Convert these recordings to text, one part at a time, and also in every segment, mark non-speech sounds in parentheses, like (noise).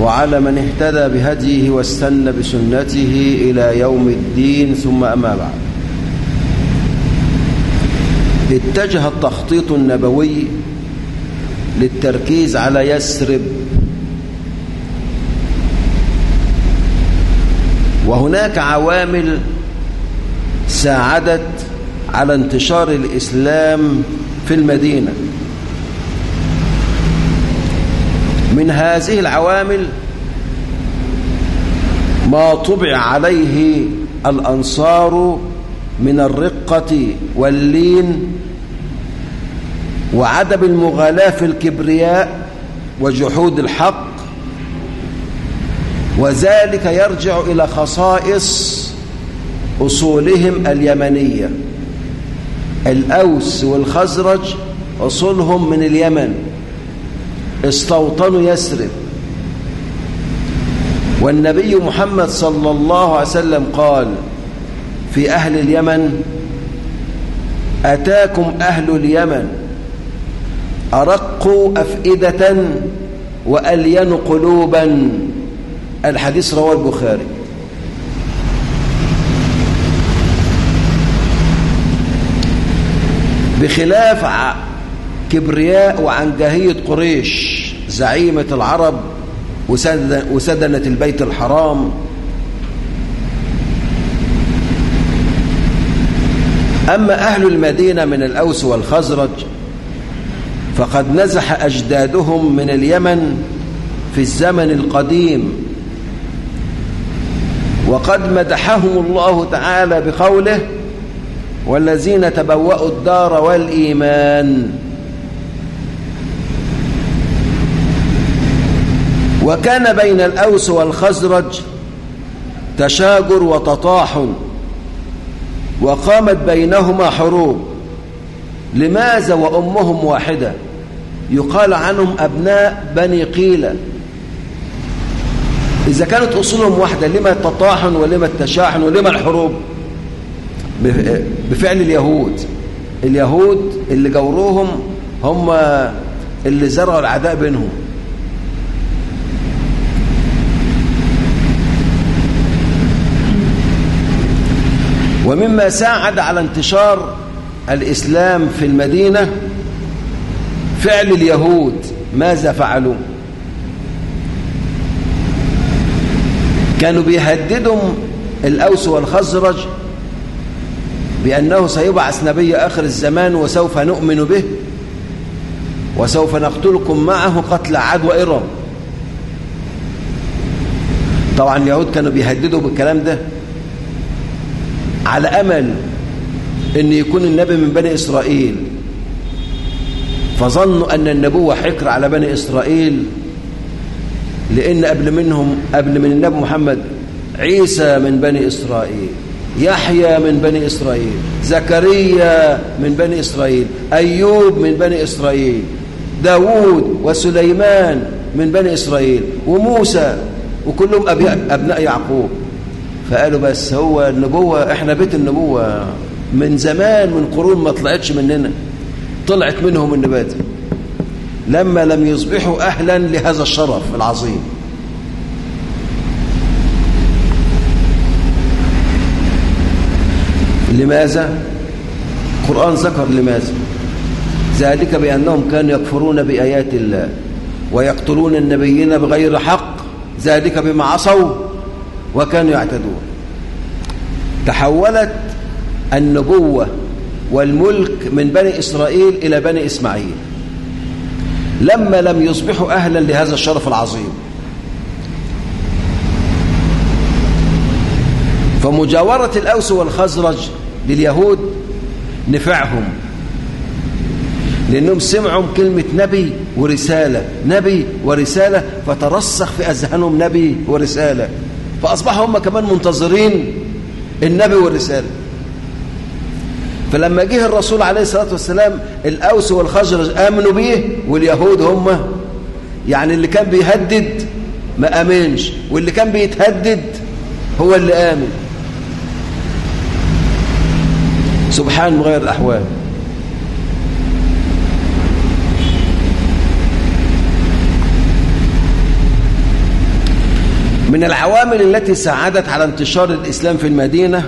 وعلى من اهتدى بهديه واستنى بسنته إلى يوم الدين ثم أما بعد. اتجه التخطيط النبوي للتركيز على يسرب وهناك عوامل ساعدت على انتشار الإسلام في المدينة. من هذه العوامل ما طبع عليه الأنصار من الرقة واللين وعدم المغالاة في الكبرياء وجحود الحق وذلك يرجع إلى خصائص أصولهم اليمنية. الأوس والخزرج أصولهم من اليمن. استوطنوا يسرب والنبي محمد صلى الله عليه وسلم قال في أهل اليمن أتاكم أهل اليمن أرقوا أفئدة وألين قلوبا. الحديث رواه البخاري. بخلاف كبرياء وعنجهية قريش زعيمة العرب وسدنة البيت الحرام. أما أهل المدينة من الأوس والخزرج فقد نزح أجدادهم من اليمن في الزمن القديم. وقد مدحهم الله تعالى بقوله والذين تبوأوا الدار والإيمان وكان بين الأوس والخزرج تشاجر وتطاحن وقامت بينهما حروب. لماذا وأمهم واحدة؟ يقال عنهم أبناء بني قيلة إذا كانت أصولهم واحدة لما التطاحن ولما التشاحن ولما الحروب؟ بفعل اليهود. اليهود اللي جوروهم هم اللي زرعوا العداء بينهم. ومما ساعد على انتشار الإسلام في المدينة فعل اليهود ماذا فعلوا؟ كانوا بيهددوا الأوس والخزرج بأنه سيبعث نبي آخر الزمان وسوف نؤمن به وسوف نقتلكم معه قتل عاد وإرم طبعا اليهود كانوا بيهددوا بالكلام ده. على أمل أن يكون النبي من بني إسرائيل. فظنوا أن النبوة حكر على بني إسرائيل لأن قبل منهم قبل من النبي محمد عيسى من بني إسرائيل يحيى من بني إسرائيل زكريا من بني إسرائيل أيوب من بني إسرائيل داوود وسليمان من بني إسرائيل وموسى وكلهم أبناء يعقوب. فقالوا بس هو النبوة إحنا بيت النبوة من زمان من قرون ما طلعتش مننا. طلعت منهم النبات. لما لم يصبحوا أهلا لهذا الشرف العظيم. لماذا؟ القرآن ذكر لماذا؟ ذلك بأنهم كانوا يكفرون بآيات الله ويقتلون النبيين بغير حق. ذلك بما عصوا. وكانوا يعتدون. تحولت النبوة والملك من بني إسرائيل إلى بني إسماعيل. لما لم يصبحوا أهلا لهذا الشرف العظيم. فمجاورة الأوس والخزرج لليهود نفعهم. لأنهم سمعوا كلمة نبي ورسالة نبي ورسالة فترسخ في أذهانهم نبي ورسالة. فأصبحوا هم كمان منتظرين النبي والرسالة. فلما جه الرسول عليه الصلاة والسلام الأوس والخزرج آمنوا به واليهود هم يعني اللي كان بيهدد ما آمنش واللي كان بيتهدد هو اللي آمن. سبحان مغير الأحوال. من العوامل التي ساعدت على انتشار الإسلام في المدينة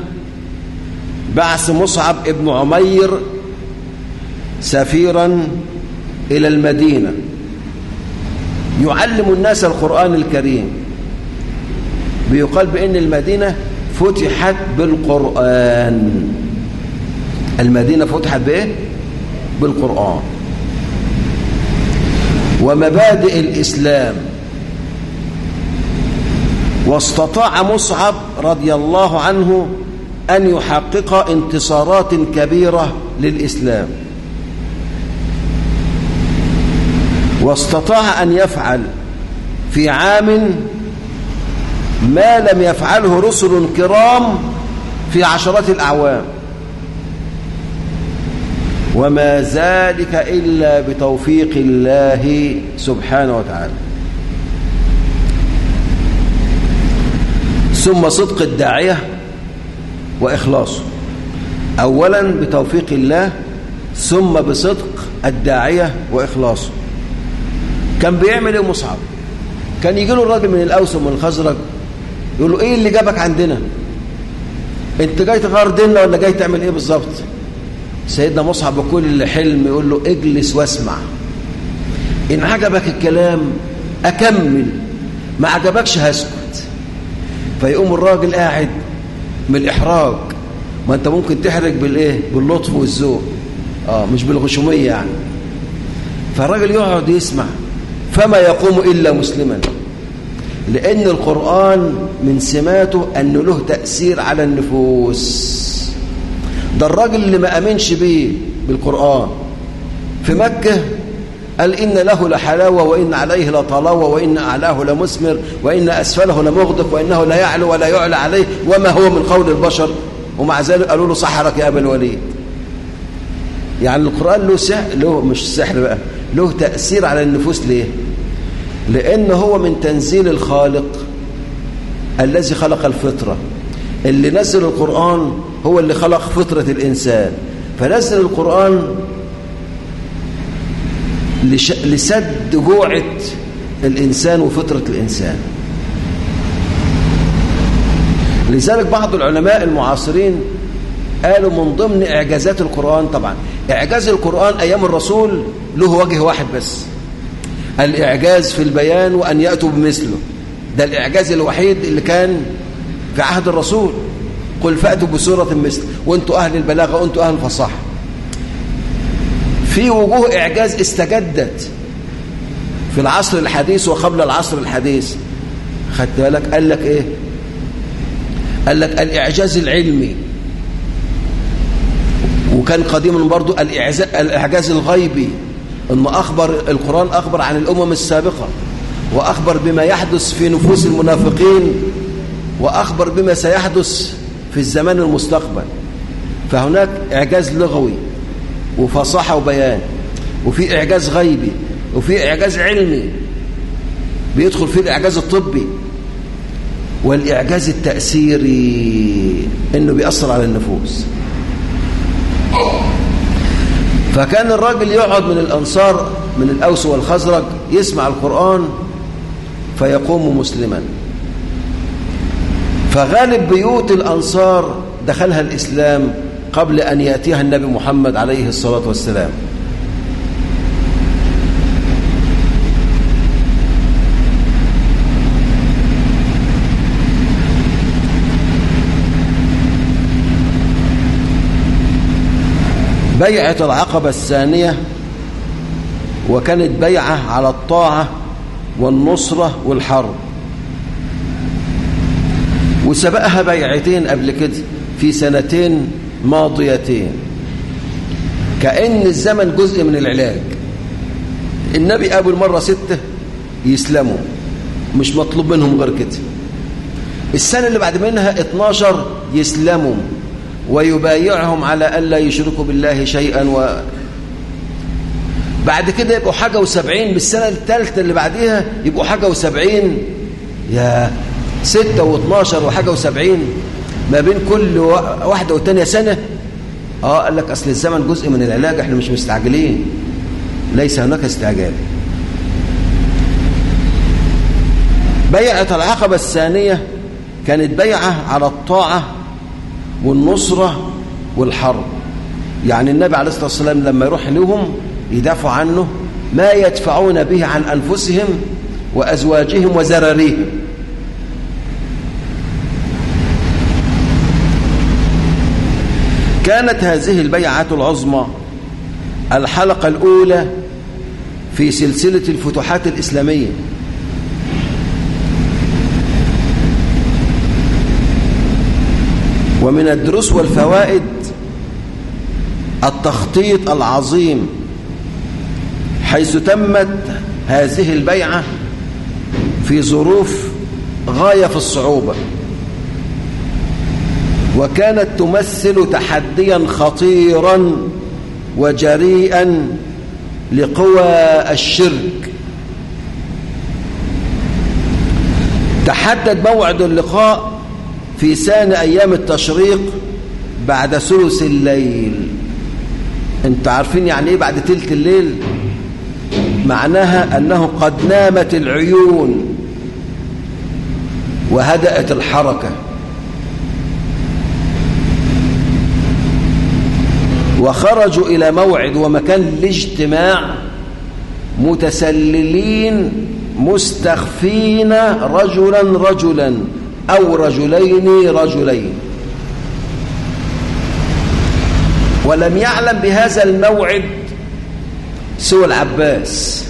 بعث مصعب ابن عمير سفيرا إلى المدينة يعلم الناس القرآن الكريم بيقال بأن المدينة فتحت بالقرآن. المدينة فتحت بإيه؟ بالقرآن. ومبادئ الإسلام. واستطاع مصعب رضي الله عنه أن يحقق انتصارات كبيرة للإسلام. واستطاع أن يفعل في عام ما لم يفعله رسل كرام في عشرات الأعوام. وما ذلك إلا بتوفيق الله سبحانه وتعالى. ثم صدق الداعية وإخلاصه أولا بتوفيق الله ثم بصدق الداعية وإخلاصه كان بيعمل إيه مصعب؟ كان يجي له الراجل من الأوس ومن الخزرج يقول له إيه اللي جابك عندنا؟ أنت جاي تغير ديننا ولا جاي تعمل إيه بالظبط؟ سيدنا مصعب بكل حلم يقول له اجلس واسمع. إن عجبك الكلام أكمل ما عجبكش هسكت. فيقوم الراجل قاعد من الإحراج ما أنت ممكن تحرج بالإيه؟ باللطف والذوق. آه مش بالغشومية يعني. فالراجل يقعد يسمع. فما يقوم إلا مسلما. لأن القرآن من سماته أنه له تأثير على النفوس. ده الراجل اللي ما أمنش بيه بالقرآن. في مكة قال إن له لحلاوة وإن عليه لطلاوة وإن أعلاه لمثمر وإن أسفله لمغدق وإنه لا يعلو ولا يعلى عليه وما هو من قول البشر. ومع ذلك قالوا له سحرك يا أبا الوليد. يعني القرآن له سحر له مش سحر بقى له تأثير على النفوس ليه؟ لأن هو من تنزيل الخالق الذي خلق الفطرة. اللي نزل القرآن هو اللي خلق فطرة الإنسان. فنزل القرآن لسد جوعة الإنسان وفطرة الإنسان. لذلك بعض العلماء المعاصرين قالوا من ضمن إعجازات القرآن طبعا إعجاز القرآن أيام الرسول له وجه واحد بس الإعجاز في البيان وأن يأتوا بمثله. ده الإعجاز الوحيد اللي كان في عهد الرسول. قل فأتوا بسورة مثل وأنتوا أهل البلاغة وأنتوا أهل الفصاحة. في وجوه إعجاز استجدت في العصر الحديث وقبل العصر الحديث. خدت بالك؟ قال لك إيه؟ قال لك الإعجاز العلمي. وكان قديما برضو الإعجاز الغيبي. أن أخبر القرآن أخبر عن الأمم السابقة وأخبر بما يحدث في نفوس المنافقين وأخبر بما سيحدث في الزمان المستقبل. فهناك إعجاز لغوي. وفصاحة وبيان وفي إعجاز غيبي وفي إعجاز علمي بيدخل فيه الإعجاز الطبي. والإعجاز التأثيري إنه بيأثر على النفوس. فكان الراجل يقعد من الأنصار من الأوس والخزرج يسمع القرآن فيقوم مسلما. فغالب بيوت الأنصار دخلها الإسلام قبل أن يأتيها النبي محمد عليه الصلاة والسلام. بيعة العقبة الثانية وكانت بيعة على الطاعة والنصرة والحرب. وسبقها بيعتين قبل كده في سنتين ماضيتين. كأن الزمن جزء من العلاج. النبي أول مرة ستة يسلموا. مش مطلوب منهم غير كده. السنة اللي بعد منها 12 يسلموا. ويبايعهم على ألا يشركوا بالله شيئا و بعد كده يبقوا حاجة وسبعين. بالسنة الثالثة اللي بعديها يبقوا حاجة وسبعين. يا ستة واثناشر وحاجة وسبعين. ما بين كل واحدة والتانية سنة. آه قال لك أصل الزمن جزء من العلاج إحنا مش مستعجلين. ليس هناك استعجال. بيعة العقبة الثانية كانت بيعة على الطاعة والنصرة والحرب. يعني النبي عليه الصلاة والسلام لما يروح لهم يدافعوا عنه ما يدفعون به عن أنفسهم وأزواجهم وزراريهم. كانت هذه البيعة العظمى الحلقة الأولى في سلسلة الفتوحات الإسلامية. ومن الدروس والفوائد التخطيط العظيم حيث تمت هذه البيعة في ظروف غاية في الصعوبة. وكانت تمثل تحديا خطيرا وجريئا لقوى الشرك. تحدد موعد اللقاء في ثاني أيام التشريق بعد ثلث الليل. انت عارفين يعني إيه بعد تلت الليل؟ معناها أنه قد نامت العيون وهدأت الحركة. وخرجوا إلى موعد ومكان الاجتماع متسللين مستخفين رجلا رجلا أو رجلين رجلين. ولم يعلم بهذا الموعد سوى العباس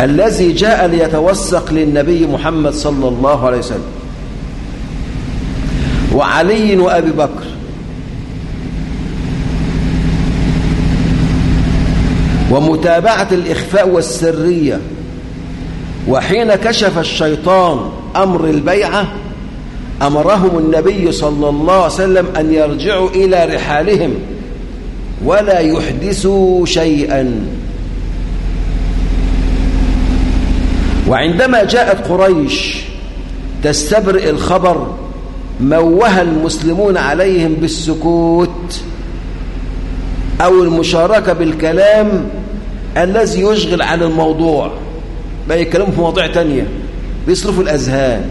الذي جاء ليتوثق للنبي محمد صلى الله عليه وسلم. وعلي وأبي بكر. ومتابعة الإخفاء والسرية وحين كشف الشيطان أمر البيعة أمرهم النبي صلى الله عليه وسلم أن يرجعوا إلى رحالهم ولا يحدثوا شيئا. وعندما جاءت قريش تستبرئ الخبر موه المسلمون عليهم بالسكوت أو المشاركة بالكلام الذي يشغل عن الموضوع ما يتكلموا في مواضيع تانية بيصرفوا الأذهان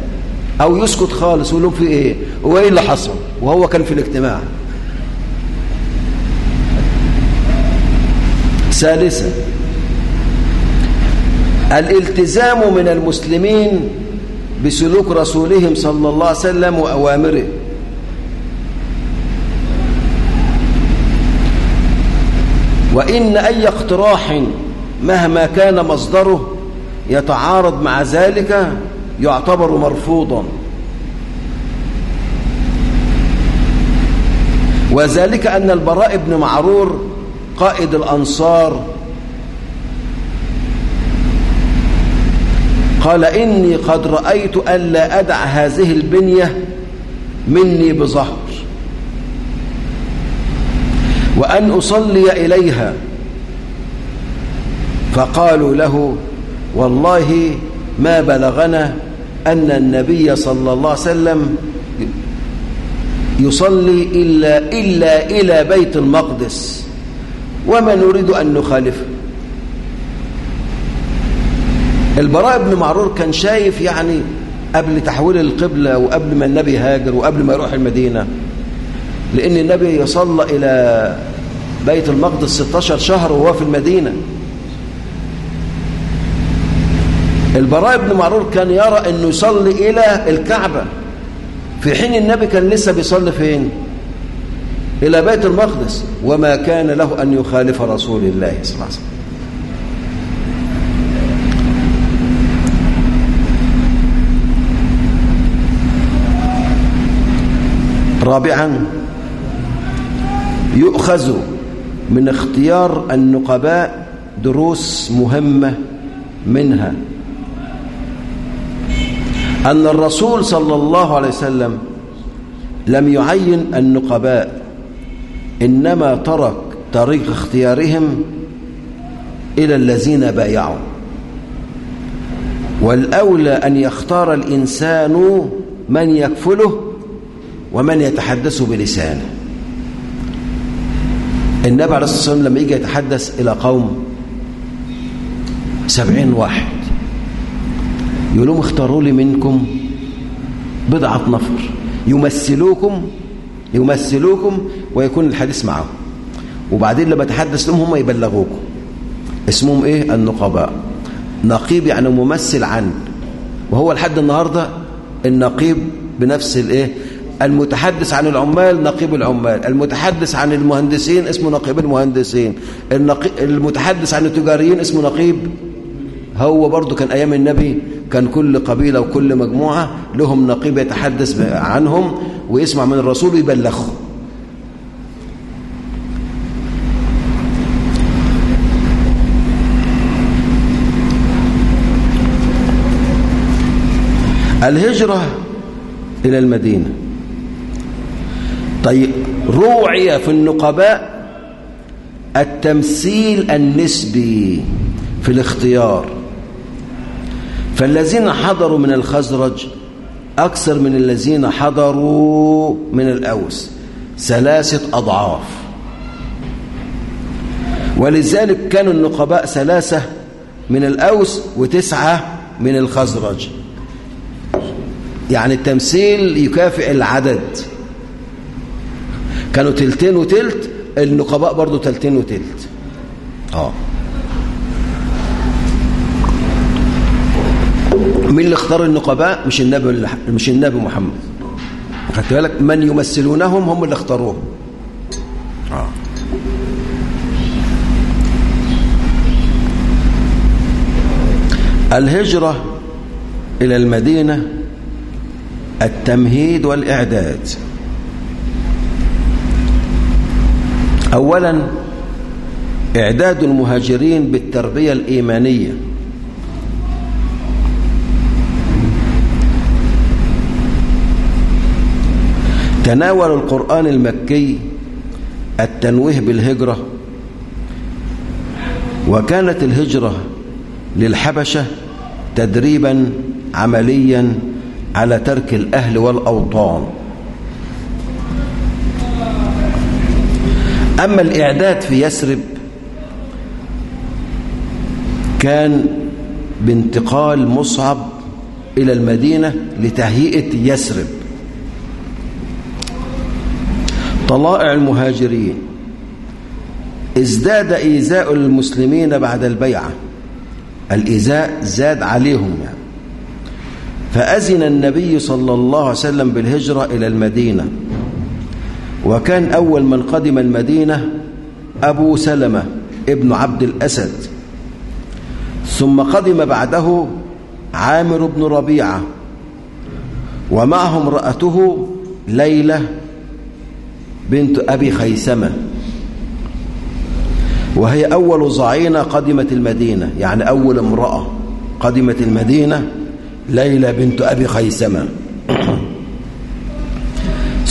أو يسكت خالص ويقول لهم في إيه؟ هو إيه اللي حصل؟ وهو كان في الاجتماع. ثالثا الالتزام من المسلمين بسلوك رسولهم صلى الله عليه وسلم وأوامره. وإن أي اقتراح مهما كان مصدره يتعارض مع ذلك يعتبر مرفوضا. وذلك أن البراء بن معرور قائد الأنصار قال إني قد رأيت ألا أدع هذه البنية مني بظهر. وأن أصلي إليها. فقالوا له والله ما بلغنا أن النبي صلى الله عليه وسلم يصلي إلا, إلا إلى بيت المقدس. وما نريد أن نخالفه. البراء بن معرور كان شايف يعني قبل تحويل القبلة وقبل ما النبي هاجر وقبل ما يروح المدينة لأن النبي يصلى إلى بيت المقدس 16 شهر وهو في المدينة. البراء بن معرور كان يرى أنه يصلي إلى الكعبة. في حين النبي كان لسه بيصلي فين؟ إلى بيت المقدس. وما كان له أن يخالف رسول الله صلى الله عليه وسلم. رابعا يؤخذ من اختيار النقباء دروس مهمة منها. أن الرسول صلى الله عليه وسلم لم يعين النقباء إنما ترك طريق اختيارهم إلى الذين بايعوا. والأولى أن يختار الإنسان من يكفله ومن يتحدث بلسانه. النبي عليه الصلاة والسلام لما يجي يتحدث إلى قوم سبعين واحد يقول لهم اختاروا لي منكم بضعة نفر يمثلوكم يمثلوكم ويكون الحديث معهم وبعدين لما تحدث لهم هم يبلغوكم. اسمهم إيه؟ النقباء. نقيب يعني ممثل عن وهو لحد النهاردة النقيب بنفس الإيه؟ المتحدث عن العمال نقيب العمال. المتحدث عن المهندسين اسمه نقيب المهندسين. المتحدث عن التجاريين اسمه نقيب. هو برضو كان أيام النبي كان كل قبيلة وكل مجموعة لهم نقيب يتحدث عنهم ويسمع من الرسول ويبلغه. الهجرة إلى المدينة. طيب روعي في النقباء التمثيل النسبي في الاختيار. فالذين حضروا من الخزرج أكثر من الذين حضروا من الأوس ثلاثة أضعاف. ولذلك كانوا النقباء ثلاثة من الأوس وتسعة من الخزرج. يعني التمثيل يكافئ العدد. كانوا تلتين وتلت النقباء برضو تلتين وتلت. آه. مين اللي اختار النقباء؟ مش النبي مش النبي محمد. خدت بالك؟ من يمثلونهم هم اللي اختاروهم. آه. الهجرة إلى المدينة التمهيد والإعداد. أولا إعداد المهاجرين بالتربية الإيمانية. تناول القرآن المكي التنويه بالهجرة وكانت الهجرة للحبشة تدريبا عمليا على ترك الأهل والأوطان. أما الإعداد في يسرب كان بانتقال مصعب إلى المدينة لتهيئة يسرب طلائع المهاجرين ازداد إيذاء المسلمين بعد البيعة. الإيذاء زاد عليهم يعني. فأذن النبي صلى الله عليه وسلم بالهجرة إلى المدينة. وكان أول من قدم المدينة أبو سلمة ابن عبد الأسد. ثم قدم بعده عامر بن ربيعة. ومعه امرأته ليلى بنت أبي خيسمة وهي أول ضعينة قدمت المدينة يعني أول امرأة قدمت المدينة ليلى بنت أبي خيسمة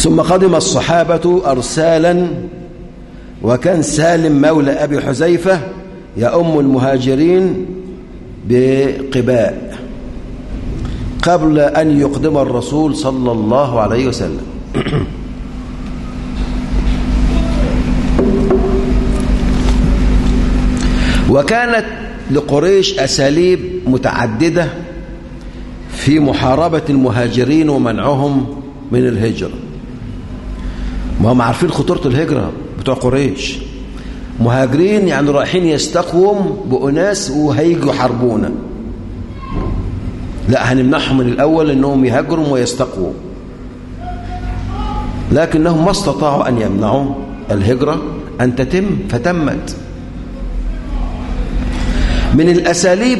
ثم قدم الصحابة أرسالا وكان سالم مولى أبي حذيفة يأم المهاجرين بقباء قبل أن يقدم الرسول صلى الله عليه وسلم. (clears throat) وكانت لقريش أساليب متعددة في محاربة المهاجرين ومنعهم من الهجرة. ما هم عارفين خطورة الهجرة بتوع قريش. مهاجرين يعني رايحين يستقوم بأناس وهيجوا يحاربونا لا هنمنعهم من الأول أنهم يهاجروا ويستقووا لكنهم ما استطاعوا أن يمنعوا الهجرة أن تتم فتمت. من الأساليب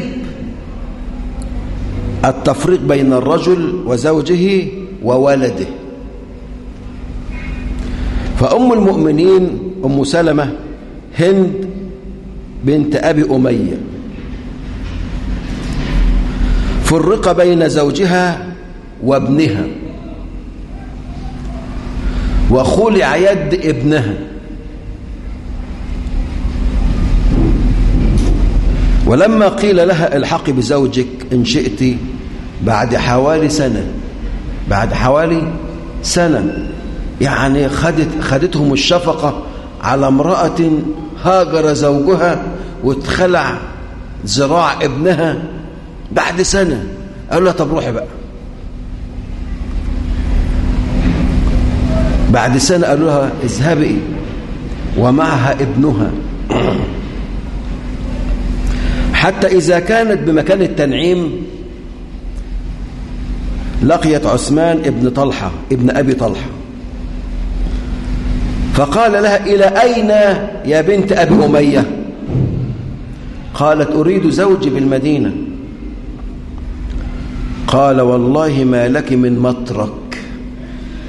التفريق بين الرجل وزوجه وولده. فأم المؤمنين أم سلمة هند بنت أبي أمية. فرق بين زوجها وابنها. وخلع يد ابنها. ولما قيل لها الحقي بزوجك إن شئت بعد حوالي سنة بعد حوالي سنة يعني خدت خدتهم الشفقة على امرأة هاجر زوجها واتخلع ذراع ابنها بعد سنة. قال لها طب روحي بقى. بعد سنة قالوا لها اذهبي ومعها ابنها. حتى إذا كانت بمكان التنعيم لقيت عثمان ابن طلحة ابن أبي طلحة. فقال لها إلى أين يا بنت أبي أمية؟ قالت أريد زوجي بالمدينة. قال والله ما لك من مترك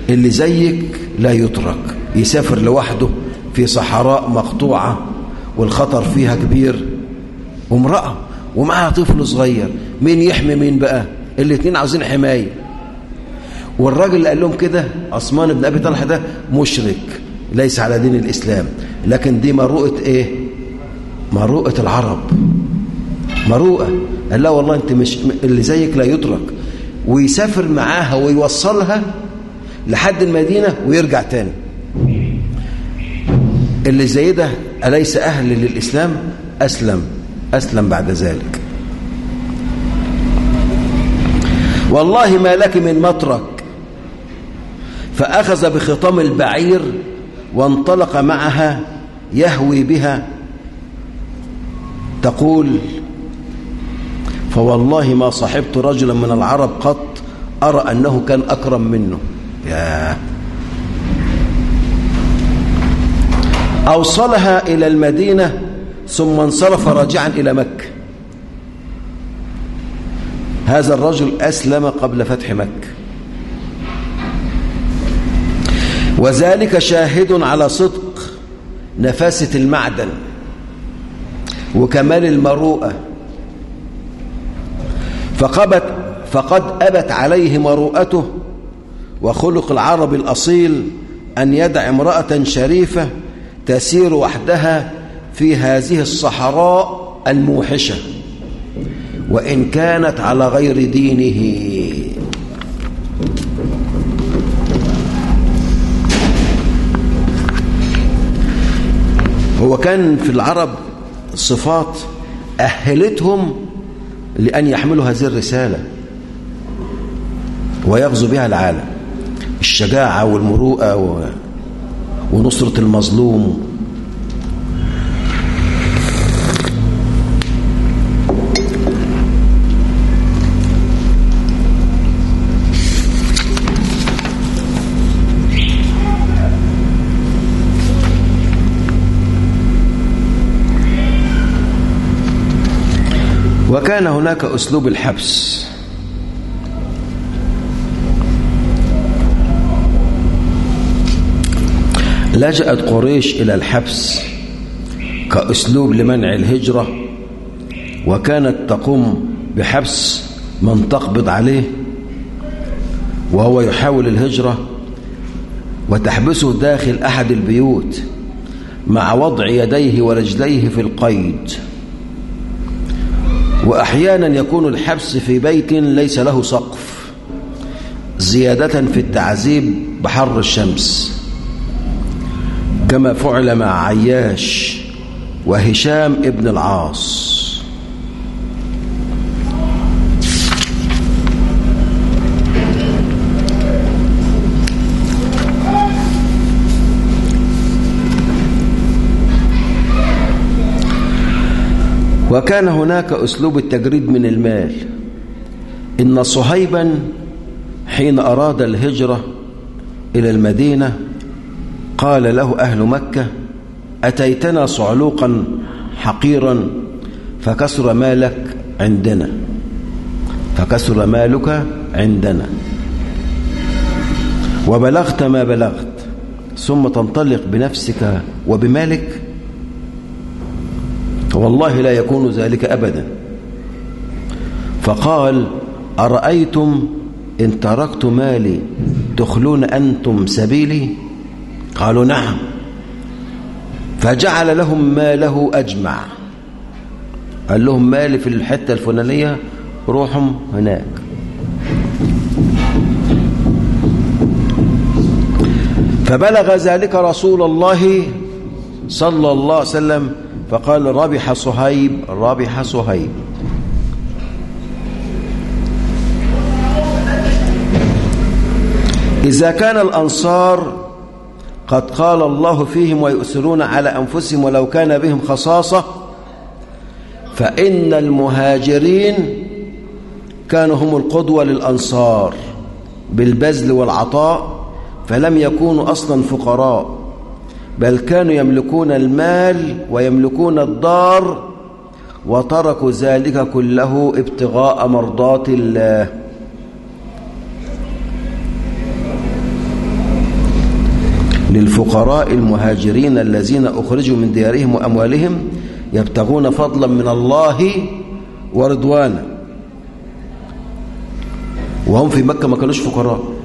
اللي زيك لا يترك يسافر لوحده في صحراء مقطوعة والخطر فيها كبير وامرأة ومعها طفل صغير مين يحمي مين بقى؟ الاثنين عاوزين حماية. والراجل اللي قال لهم كده عثمان بن أبي طلحة ده مشرك. ليس على دين الإسلام. لكن دي مروءة إيه؟ مروءة العرب. مروءة. قال لا والله أنت مش اللي زيك لا يترك. ويسافر معاها ويوصلها لحد المدينة ويرجع تاني. اللي زي ده أليس أهل للإسلام؟ أسلم. أسلم بعد ذلك. والله ما لك من مترك. فأخذ بخطام البعير وانطلق معها يهوي بها تقول فوالله ما صحبت رجلا من العرب قط أرى أنه كان أكرم منه. يا. أوصلها إلى المدينة ثم انصرف راجعا إلى مكة. هذا الرجل أسلم قبل فتح مكة. وذلك شاهد على صدق نفاسة المعدن وكمال المروءة. فقبت فقد أبت عليه مروءته وخلق العرب الأصيل أن يدع امرأة شريفة تسير وحدها في هذه الصحراء الموحشة. وإن كانت على غير دينه هو كان في العرب صفات أهلتهم لأن يحملوا هذه الرسالة ويغزو بها العالم. الشجاعة والمروءة ونصرة المظلوم وكان هناك أسلوب الحبس. لجأت قريش إلى الحبس كأسلوب لمنع الهجرة وكانت تقوم بحبس من تقبض عليه وهو يحاول الهجرة وتحبسه داخل أحد البيوت مع وضع يديه ورجليه في القيد. وأحيانا يكون الحبس في بيت ليس له سقف زيادة في التعذيب بحر الشمس. كما فعل مع عياش وهشام ابن العاص. وكان هناك أسلوب التجريد من المال. إن صهيبا حين أراد الهجرة إلى المدينة قال له أهل مكة أتيتنا صعلوقا حقيرا فكسر مالك عندنا. فكسر مالك عندنا. وبلغت ما بلغت. ثم تنطلق بنفسك وبمالك والله لا يكون ذلك أبدا. فقال أرأيتم إن تركت مالي تخلون أنتم سبيلي؟ قالوا نعم. فجعل لهم ماله أجمع. قال لهم مالي في الحتة الفلانية روحهم هناك. فبلغ ذلك رسول الله صلى الله عليه وسلم فقال ربح صهيب ربح صهيب. إذا كان الأنصار قد قال الله فيهم ويؤثرون على أنفسهم ولو كان بهم خصاصة فإن المهاجرين كانوا هم القدوة للأنصار بالبذل والعطاء فلم يكونوا أصلا فقراء. بل كانوا يملكون المال ويملكون الدار وتركوا ذلك كله ابتغاء مرضات الله. للفقراء المهاجرين الذين أخرجوا من ديارهم وأموالهم يبتغون فضلا من الله ورضوانا. وهم في مكة ما كانوش فقراء.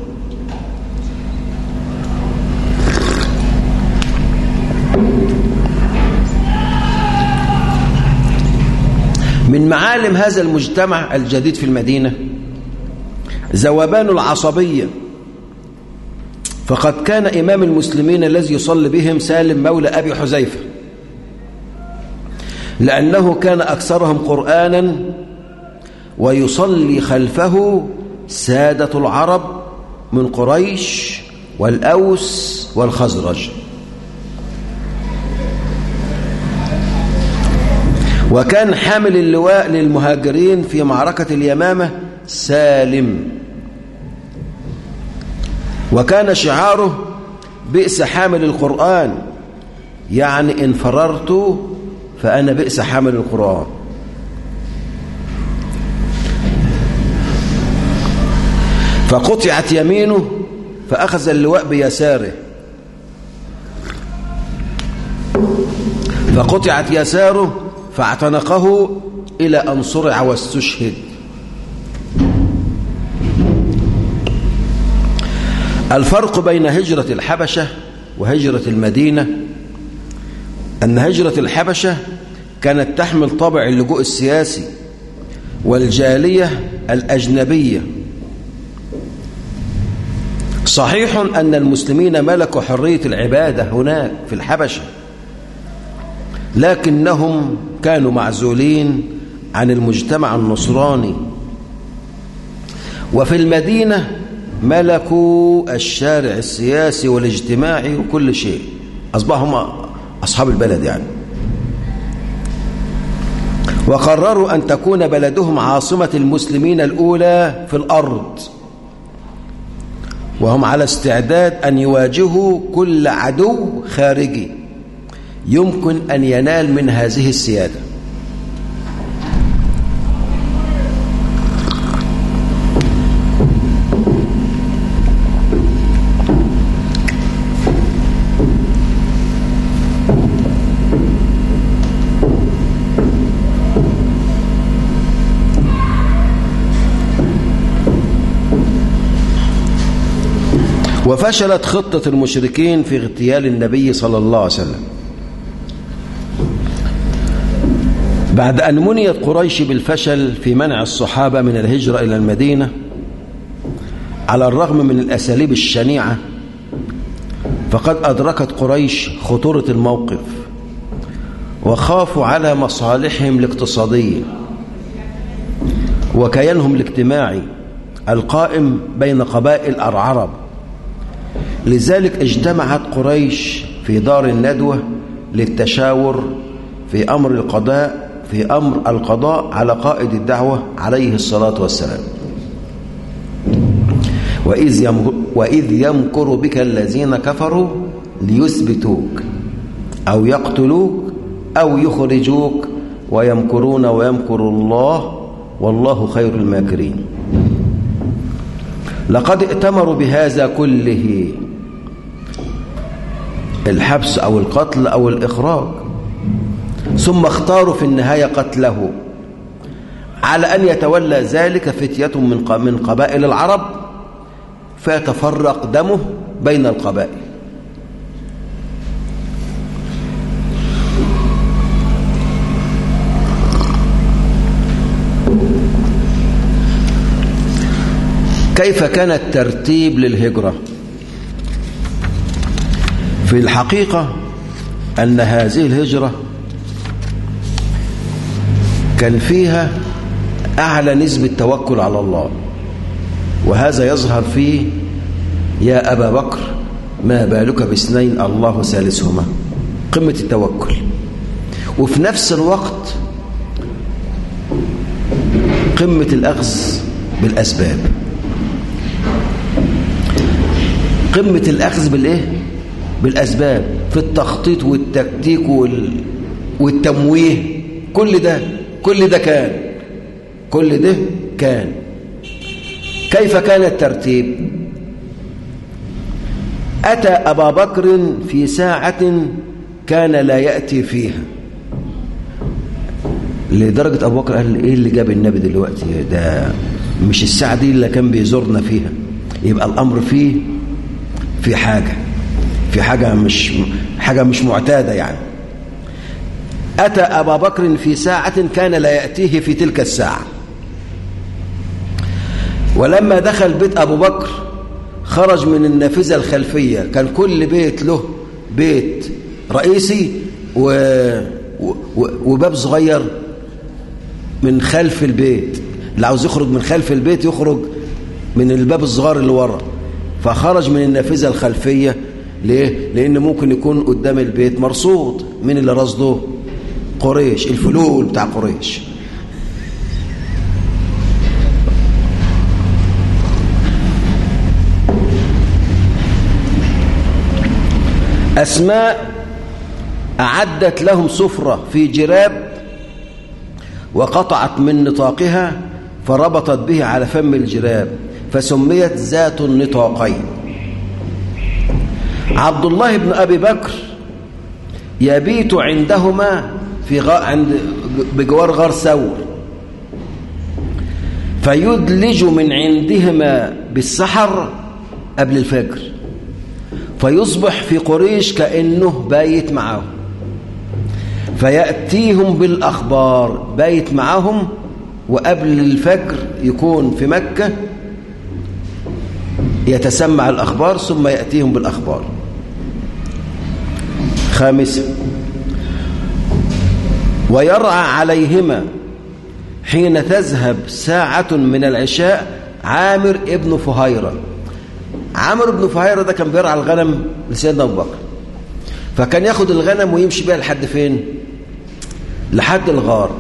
من معالم هذا المجتمع الجديد في المدينة ذوبان العصبية. فقد كان إمام المسلمين الذي يصلي بهم سالم مولى أبي حذيفة. لأنه كان أكثرهم قرآنا ويصلي خلفه سادة العرب من قريش والأوس والخزرج. وكان حامل اللواء للمهاجرين في معركة اليمامة سالم. وكان شعاره بئس حامل القرآن يعني إن فررت فأنا بئس حامل القرآن. فقطعت يمينه فأخذ اللواء بيساره. فقطعت يساره فاعتنقه إلى أن صرع واستشهد. الفرق بين هجرة الحبشة وهجرة المدينة أن هجرة الحبشة كانت تحمل طابع اللجوء السياسي والجالية الأجنبية. صحيح أن المسلمين ملكوا حرية العبادة هناك في الحبشة لكنهم كانوا معزولين عن المجتمع النصراني. وفي المدينة ملكوا الشارع السياسي والاجتماعي وكل شيء. أصبحوا أصحاب البلد يعني. وقرروا أن تكون بلدهم عاصمة المسلمين الأولى في الأرض. وهم على استعداد أن يواجهوا كل عدو خارجي. يمكن أن ينال من هذه السيادة. وفشلت خطة المشركين في اغتيال النبي صلى الله عليه وسلم. بعد أن منيت قريش بالفشل في منع الصحابة من الهجرة إلى المدينة على الرغم من الأساليب الشنيعة فقد أدركت قريش خطورة الموقف وخافوا على مصالحهم الاقتصادية وكيانهم الاجتماعي القائم بين قبائل العرب. لذلك اجتمعت قريش في دار الندوة للتشاور في أمر القضاء في أمر القضاء على قائد الدعوة عليه الصلاة والسلام. وإذ يمكر, وإذ يمكر بك الذين كفروا ليثبتوك أو يقتلوك أو يخرجوك ويمكرون ويمكر الله والله خير الماكرين. لقد ائتمروا بهذا كله الحبس أو القتل أو الإخراج. ثم اختاروا في النهاية قتله على أن يتولى ذلك فتية من قبائل العرب فيتفرق دمه بين القبائل. كيف كان الترتيب للهجرة؟ في الحقيقة أن هذه الهجرة كان فيها أعلى نسبة توكل على الله. وهذا يظهر فيه يا أبا بكر ما بالك باثنين الله ثالثهما. قمة التوكل. وفي نفس الوقت قمة الأخذ بالأسباب. قمة الأخذ بالإيه؟ بالأسباب في التخطيط والتكتيك وال... والتمويه. كل ده كل ده كان. كل ده كان. كيف كان الترتيب؟ أتى أبا بكر في ساعة كان لا يأتي فيها. لدرجة أبو بكر قال إيه اللي جاب النبي دلوقتي؟ ده مش الساعة دي اللي كان بيزورنا فيها. يبقى الأمر فيه في حاجة. في حاجة مش حاجة مش معتادة يعني. أتى أبا بكر في ساعة كان لا يأتيه في تلك الساعة. ولما دخل بيت أبو بكر خرج من النافذة الخلفية. كان كل بيت له بيت رئيسي و... و... وباب صغير من خلف البيت. اللي عاوز يخرج من خلف البيت يخرج من الباب الصغير اللي ورا. فخرج من النافذة الخلفية. ليه؟ لأن ممكن يكون قدام البيت مرصود. من اللي رصده؟ قريش الفلول بتاع قريش. أسماء أعدت لهم سفرة في جراب وقطعت من نطاقها فربطت به على فم الجراب فسميت ذات النطاقين. عبد الله بن أبي بكر يبيت عندهما في غ... عند بجوار غار ثور فيدلج من عندهما بالسحر قبل الفجر. فيصبح في قريش كأنه بايت معهم فيأتيهم بالأخبار بايت معهم وقبل الفجر يكون في مكة يتسمع الأخبار ثم يأتيهم بالأخبار. خامسا ويرعى عليهما حين تذهب ساعة من العشاء عامر ابن فهيرة. عامر ابن فهيرة ده كان بيرعى الغنم لسيدنا أبو بكر. فكان ياخد الغنم ويمشي بيها لحد فين؟ لحد الغار.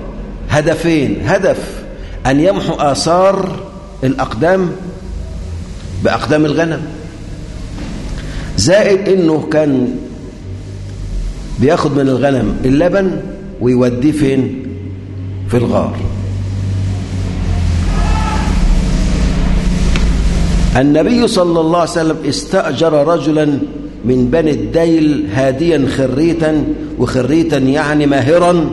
هدفين. هدف أن يمحو آثار الأقدام بأقدام الغنم. زائد إنه كان بياخد من الغنم اللبن ويوديه فين في الغار. النبي صلى الله عليه وسلم استأجر رجلا من بني الديل هاديا خريتا وخريتا يعني ماهرا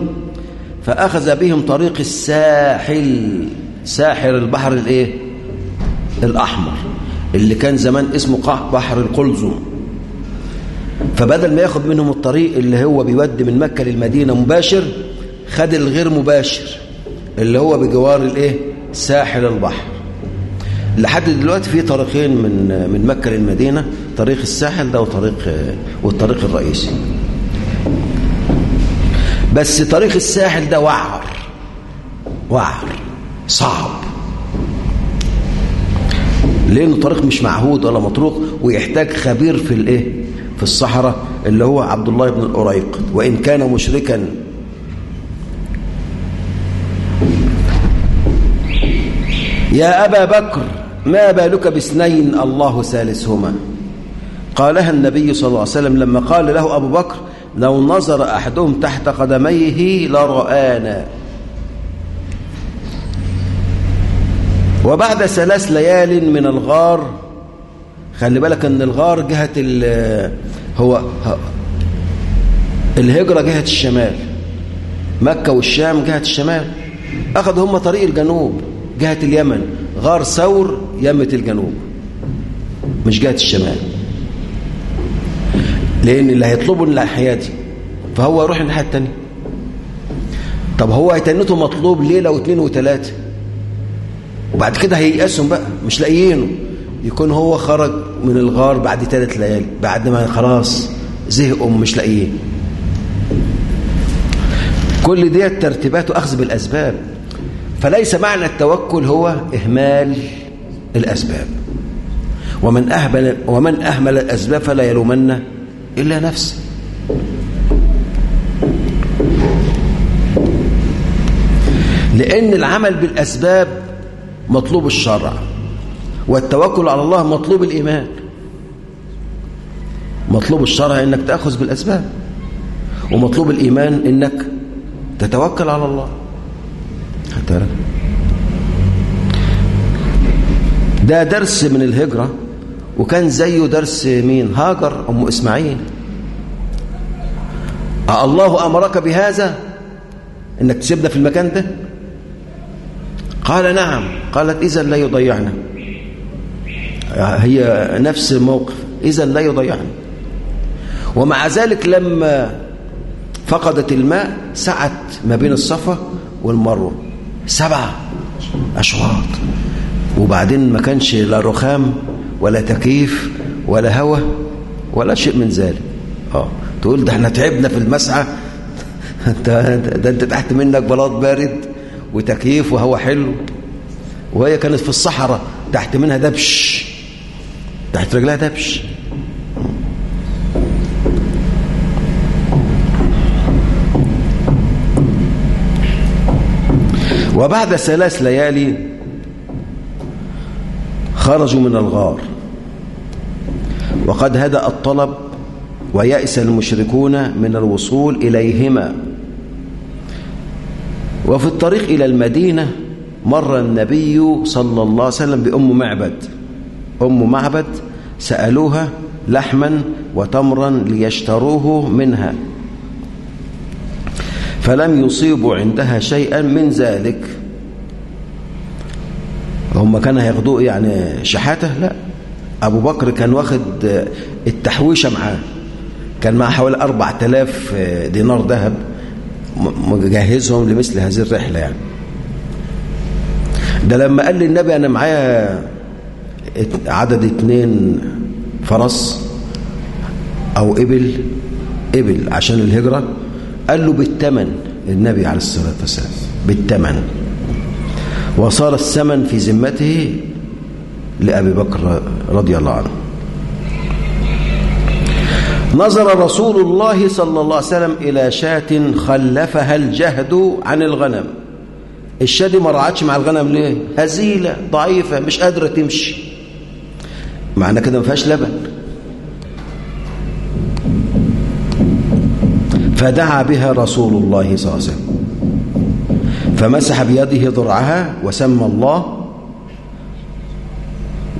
فأخذ بهم طريق الساحل ساحل البحر الإيه؟ الأحمر اللي كان زمان اسمه بحر القلزم. فبدل ما ياخد منهم الطريق اللي هو بيودي من مكة للمدينة مباشر خد الغير مباشر اللي هو بجوار الايه؟ ساحل البحر. لحد دلوقتي في طريقين من من مكة للمدينة طريق الساحل ده وطريق والطريق الرئيسي. بس طريق الساحل ده وعر وعر صعب. لأنه طريق مش معهود ولا مطروق ويحتاج خبير في الايه؟ في الصحراء اللي هو عبد الله بن الأريق وإن كان مشركا. يا أبا بكر ما بالك باثنين الله ثالثهما؟ قالها النبي صلى الله عليه وسلم لما قال له أبو بكر لو نظر أحدهم تحت قدميه لرآنا. وبعد ثلاث ليال من الغار خلي بالك إن الغار جهة هو الهجرة جهة الشمال. مكة والشام جهة الشمال. أخذوا هم طريق الجنوب جهة اليمن. غار ثور يمة الجنوب. مش جهة الشمال. لأن اللي هيطلبوا الناحية دي فهو يروح الناحية التانية. طب هو هيتنته مطلوب ليلة واثنين وثلاثة وبعد كده هييأسهم بقى مش لاقيينه. يكون هو خرج من الغار بعد ثلاث ليالي بعد ما خلاص زهقوا مش لاقيين. كل دي ترتيبات واخذ بالأسباب. فليس معنى التوكل هو إهمال الأسباب. ومن أهمل ومن أهمل الأسباب فلا يلومن إلا نفسه. لأن العمل بالأسباب مطلوب الشرع. والتوكل على الله مطلوب الإيمان. مطلوب الشرع إنك تأخذ بالأسباب ومطلوب الإيمان إنك تتوكل على الله. ده درس من الهجرة وكان زيه درس مين؟ هاجر أم إسماعيل. الله أمرك بهذا؟ إنك تسيبنا في المكان ده؟ قال نعم. قالت إذا لا يضيعنا. هي نفس الموقف. إذا لا يضيعنا ومع ذلك لما فقدت الماء سعت ما بين الصفا والمروة. سبع أشواط. وبعدين ما كانش لا رخام ولا تكييف ولا هوا ولا شيء من ذلك. آه. تقول ده إحنا تعبنا في المسعى. (laughs) انت ده أنت تحت منك بلاط بارد وتكييف وهوا حلو. وهي كانت في الصحراء تحت منها دبش. تحت رجلها دبش. وبعد ثلاث ليالي خرجوا من الغار. وقد هدأ الطلب ويأس المشركون من الوصول إليهما. وفي الطريق إلى المدينة مر النبي صلى الله عليه وسلم بأم معبد. أم معبد سألوها لحما وتمرا ليشتروه منها. فلم يصيبوا عندها شيئا من ذلك. هم كانوا هياخدوه يعني شحاتة؟ لا. أبو بكر كان واخد التحويشة معاه. كان معاه حوالي 4000 دينار ذهب. مجهزهم لمثل هذه الرحلة يعني. ده لما قال للنبي أنا معايا عدد اتنين فرس أو إبل إبل عشان الهجرة قال له بالثمن النبي عليه الصلاة والسلام بالثمن وصار الثمن في ذمته لأبي بكر رضي الله عنه. نظر رسول الله صلى الله عليه وسلم إلى شاة خلفها الجهد عن الغنم. الشاة دي ما رعتش مع الغنم ليه؟ هزيلة ضعيفة مش قادرة تمشي. معنى كده ما فيهاش لبن. فدعا بها رسول الله صلى الله عليه وسلم. فمسح بيده ضرعها وسمى الله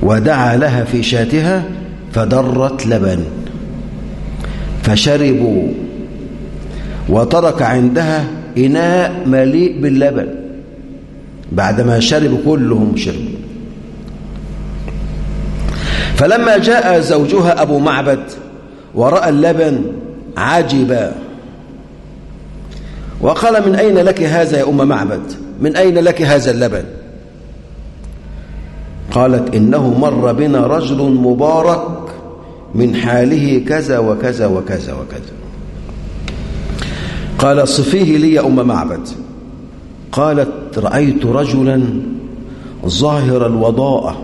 ودعا لها في شاتها فدرت لبن. فشربوا وترك عندها إناء مليء باللبن. بعدما شربوا كلهم شربوا. فلما جاء زوجها أبو معبد ورأى اللبن عجبا وقال من أين لك هذا يا أم معبد؟ من أين لك هذا اللبن؟ قالت إنه مر بنا رجل مبارك من حاله كذا وكذا وكذا وكذا. قال صفيه لي يا أم معبد. قالت رأيت رجلا ظاهر الوضاءة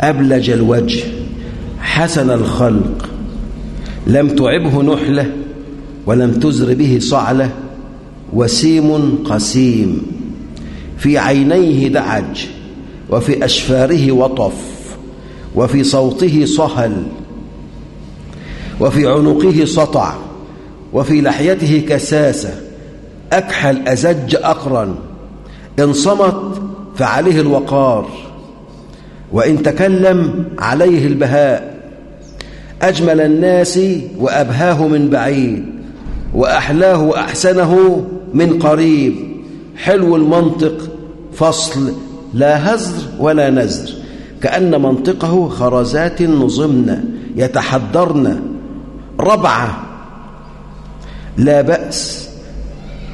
أبلج الوجه حسن الخلق. لم تعبه نحلة ولم تزر به صعلة. وسيم قسيم في عينيه دعج وفي أشفاره وطف وفي صوته صهل وفي عنقه سطع وفي لحيته كساسة. أكحل أزج أقرن إن صمت فعليه الوقار. وإن تكلم عليه البهاء. أجمل الناس وأبهاه من بعيد وأحلاه وأحسنه من قريب. حلو المنطق فصل لا هزر ولا نزر. كأن منطقه خرزات نظمن يتحدرن ربعة لا بأس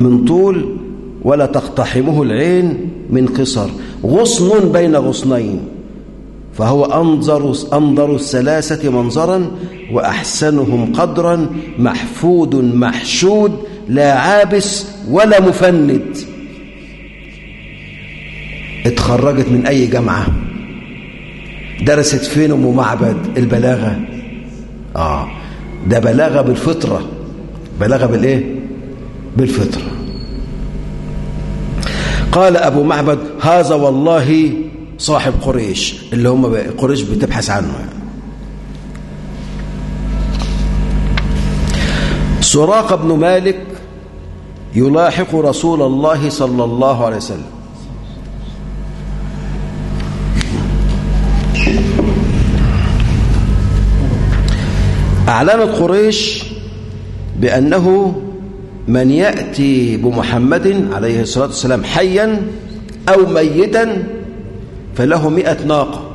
من طول ولا تقتحمه العين من قصر. غصن بين غصنين. فهو أنظر, أنظر السلاسة منظرا وأحسنهم قدرا محفود محشود لا عابس ولا مفند. اتخرجت من أي جامعة؟ درست فين أم معبد؟ البلاغة. آه ده بلاغة بالفطرة. بلاغة بالإيه؟ بالفطرة. قال أبو معبد هذا والله صاحب قريش اللي هم قريش بتبحث عنه يعني. سراق بن مالك يلاحق رسول الله صلى الله عليه وسلم أعلنت قريش بأنه من يأتي بمحمد عليه الصلاة والسلام حيا أو ميتا فله مئة ناقة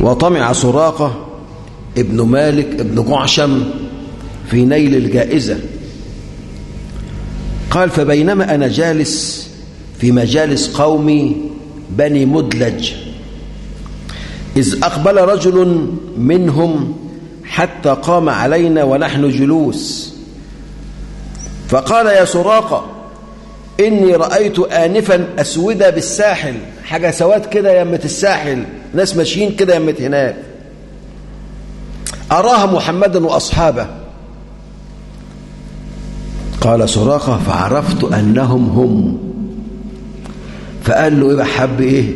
وطمع سراقة ابن مالك ابن جعشم في نيل الجائزة. قال فبينما أنا جالس في مجالس قومي بني مدلج إذ أقبل رجل منهم حتى قام علينا ونحن جلوس فقال يا سراقة إني رأيت آنفا أسودة بالساحل. حاجة سواد كده يمة الساحل. ناس ماشيين كده يمة هناك. أراها محمدا وأصحابه. قال سراقة فعرفت أنهم هم. فقال له إيه حب إيه؟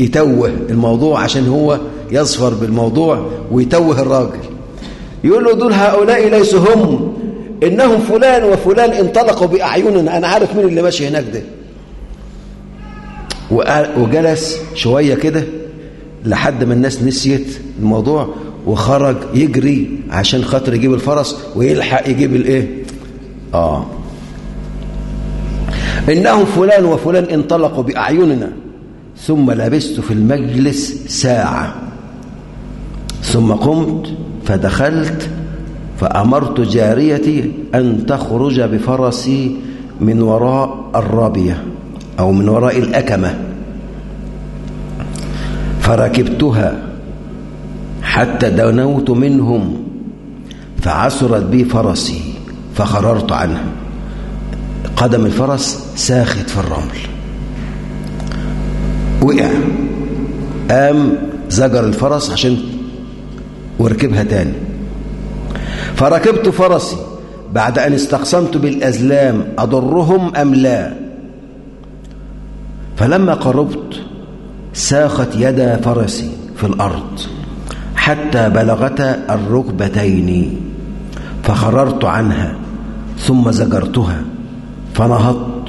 يتوه الموضوع عشان هو يصفر بالموضوع ويتوه الراجل. يقول له دول هؤلاء ليسوا هم. إنهم فلان وفلان انطلقوا بأعيننا أنا عارف مين اللي ماشي هناك ده. وجلس شوية كده لحد ما الناس نسيت الموضوع وخرج يجري عشان خاطر يجيب الفرس ويلحق يجيب الايه آه. إنهم فلان وفلان انطلقوا بأعيننا. ثم لبست في المجلس ساعة. ثم قمت فدخلت فأمرت جاريتي أن تخرج بفرسي من وراء الرابية أو من وراء الأكمة. فركبتها حتى دنوت منهم فعسرت بي فرسي فخررت عنها. قدم الفرس ساخت في الرمل. وقع. قام زجر الفرس عشان وركبها تاني. فركبت فرسي بعد أن استقسمت بالأزلام أضرهم أم لا؟ فلما قربت ساخت يد فرسي في الأرض حتى بلغتا الركبتين فخررت عنها ثم زجرتها فنهضت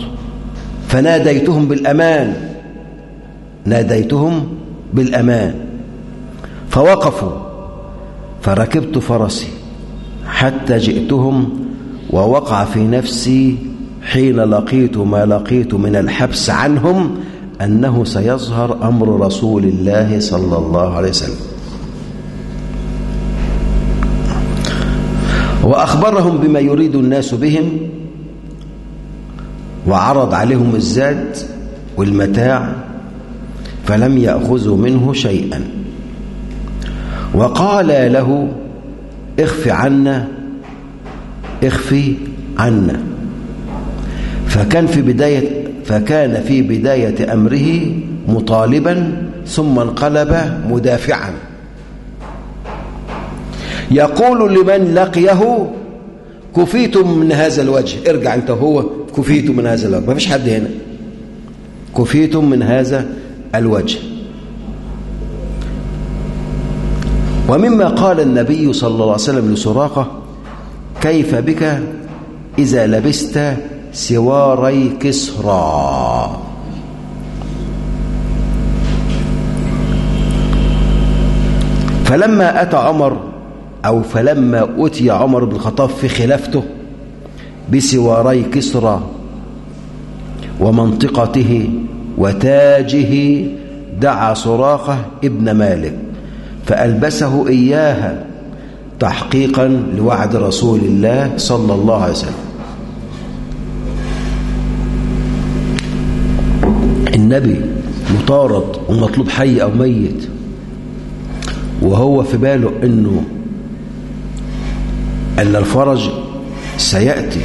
فناديتهم بالأمان ناديتهم بالأمان فوقفوا فركبت فرسي حتى جئتهم ووقع في نفسي حين لقيت ما لقيت من الحبس عنهم أنه سيظهر أمر رسول الله صلى الله عليه وسلم. وأخبرهم بما يريد الناس بهم وعرض عليهم الزاد والمتاع فلم يأخذوا منه شيئا. وقال له اخف عنا اخفي عنا. فكان في بداية فكان في بداية أمره مطالبا ثم انقلب مدافعا. يقول لمن لقيه كفيتم من هذا الوجه. ارجع أنت هو كفيتم من هذا الوجه. ما فيش حد هنا. كفيتم من هذا الوجه. ومما قال النبي صلى الله عليه وسلم لسراقة كيف بك إذا لبست سواري كسرى؟ فلما أتى عمر أو فلما أتي عمر بن الخطاب في خلافته بسواري كسرى ومنطقته وتاجه دعا سراقة ابن مالك. فألبسه إياها تحقيقا لوعد رسول الله صلى الله عليه وسلم. النبي مطارد ومطلوب حي أو ميت وهو في باله أنه أن الفرج سيأتي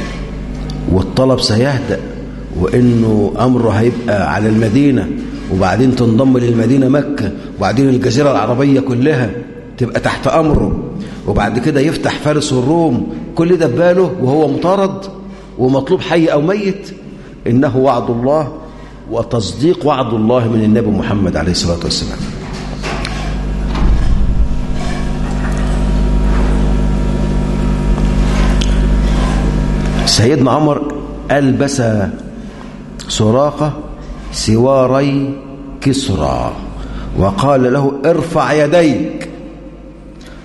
والطلب سيهدأ وأنه أمره هيبقى على المدينة. وبعدين تنضم للمدينة مكة وبعدين الجزيرة العربية كلها تبقى تحت أمره. وبعد كده يفتح فارس والروم كل ده بباله وهو مطارد ومطلوب حي أو ميت. إنه وعد الله وتصديق وعد الله من النبي محمد عليه الصلاة والسلام. سيدنا عمر ألبس سراقة سواري كسرى وقال له ارفع يديك.